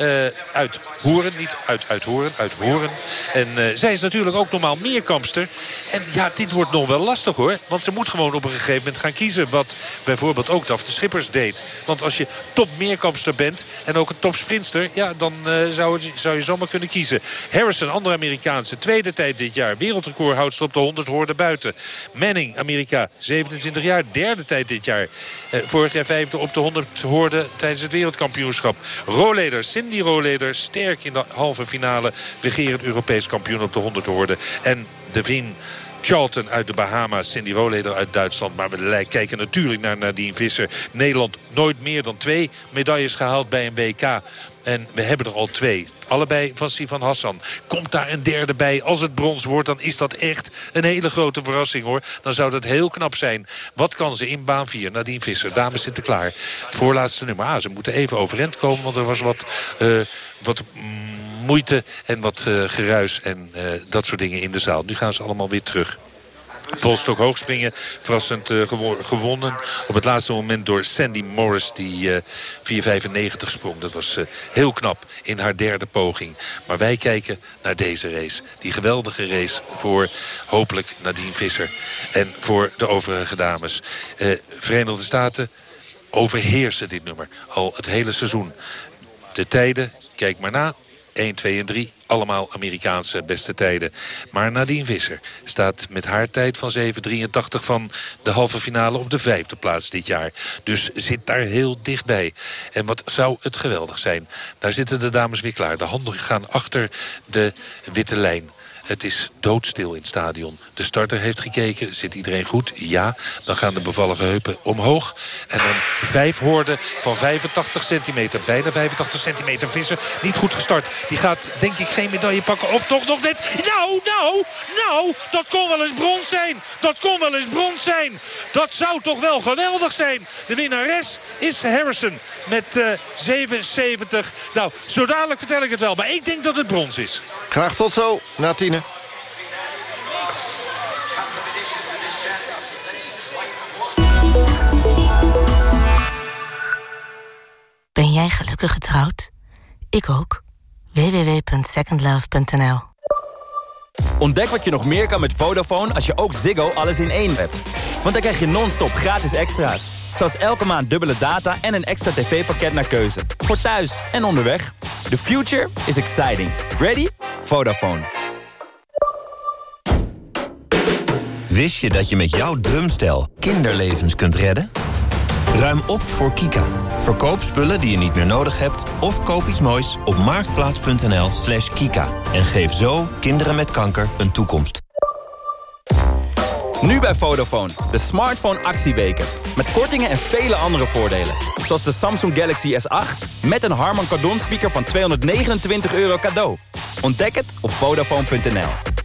Uh, uit Horen, niet uit, uit Horen, uit Horen. En uh, zij is natuurlijk ook normaal meerkampster. En ja, dit wordt nog wel lastig hoor. Want ze moet gewoon op een gegeven moment gaan kiezen... wat bijvoorbeeld ook Daf de Schippers deed. Want als je top meerkampster bent en ook een top sprinter... ja, dan uh, zou, het, zou je zomaar kunnen kiezen. Harrison, andere Amerikaanse, tweede tijd dit jaar. Wereldrecord houdt op de 100 hoorden buiten. Manning, Amerika, 27 jaar, derde tijd dit jaar. vorig jaar vijfde op de 100 hoorden tijdens het wereldkampioenschap. Roleder, sterk in de halve finale. Regerend Europees kampioen op de 100 hoorden. En Devin Charlton uit de Bahama's, Cindy Roleder uit Duitsland. Maar we kijken natuurlijk naar Nadine Visser. Nederland nooit meer dan twee medailles gehaald bij een WK. En we hebben er al twee. Allebei van Sivan Hassan. Komt daar een derde bij. Als het brons wordt, dan is dat echt een hele grote verrassing hoor. Dan zou dat heel knap zijn. Wat kan ze in baan 4? Nadine Visser. Dames zitten klaar. Het voorlaatste nummer. Ah, ze moeten even overend komen. Want er was wat, uh, wat moeite en wat uh, geruis en uh, dat soort dingen in de zaal. Nu gaan ze allemaal weer terug. Polstok hoogspringen, verrassend uh, gewonnen. Op het laatste moment door Sandy Morris, die uh, 4,95 sprong. Dat was heel knap in haar derde poging. Maar wij kijken naar deze race. Die geweldige race voor hopelijk Nadine Visser. En voor de overige dames. Verenigde Staten overheersen dit nummer al het hele seizoen. De tijden, kijk maar na, 1, 2 en 3. Allemaal Amerikaanse beste tijden. Maar Nadine Visser staat met haar tijd van 7.83 van de halve finale op de vijfde plaats dit jaar. Dus zit daar heel dichtbij. En wat zou het geweldig zijn. Daar zitten de dames weer klaar. De handen gaan achter de witte lijn. Het is doodstil in het stadion. De starter heeft gekeken. Zit iedereen goed? Ja. Dan gaan de bevallige heupen omhoog. En dan vijf hoorden van 85 centimeter. Bijna 85 centimeter vissen. Niet goed gestart. Die gaat denk ik geen medaille pakken. Of toch nog net. Nou, nou, nou. Dat kon wel eens brons zijn. Dat kon wel eens brons zijn. Dat zou toch wel geweldig zijn. De winnares is Harrison met uh, 77. Nou, zo dadelijk vertel ik het wel. Maar ik denk dat het brons is. Graag tot zo, na. Jij gelukkig getrouwd? Ik ook. www.secondlove.nl Ontdek wat je nog meer kan met Vodafone als je ook Ziggo alles in één hebt. Want dan krijg je non-stop gratis extra's. Zoals elke maand dubbele data en een extra tv-pakket naar keuze. Voor thuis en onderweg. The future is exciting. Ready? Vodafone. Wist je dat je met jouw drumstel kinderlevens kunt redden? Ruim op voor Kika. Verkoop spullen die je niet meer nodig hebt... of koop iets moois op marktplaats.nl slash kika. En geef zo kinderen met kanker een toekomst. Nu bij Vodafone, de smartphone actieweken. Met kortingen en vele andere voordelen. Zoals de Samsung Galaxy S8 met een Harman Kardon speaker van 229 euro cadeau. Ontdek het op Vodafone.nl.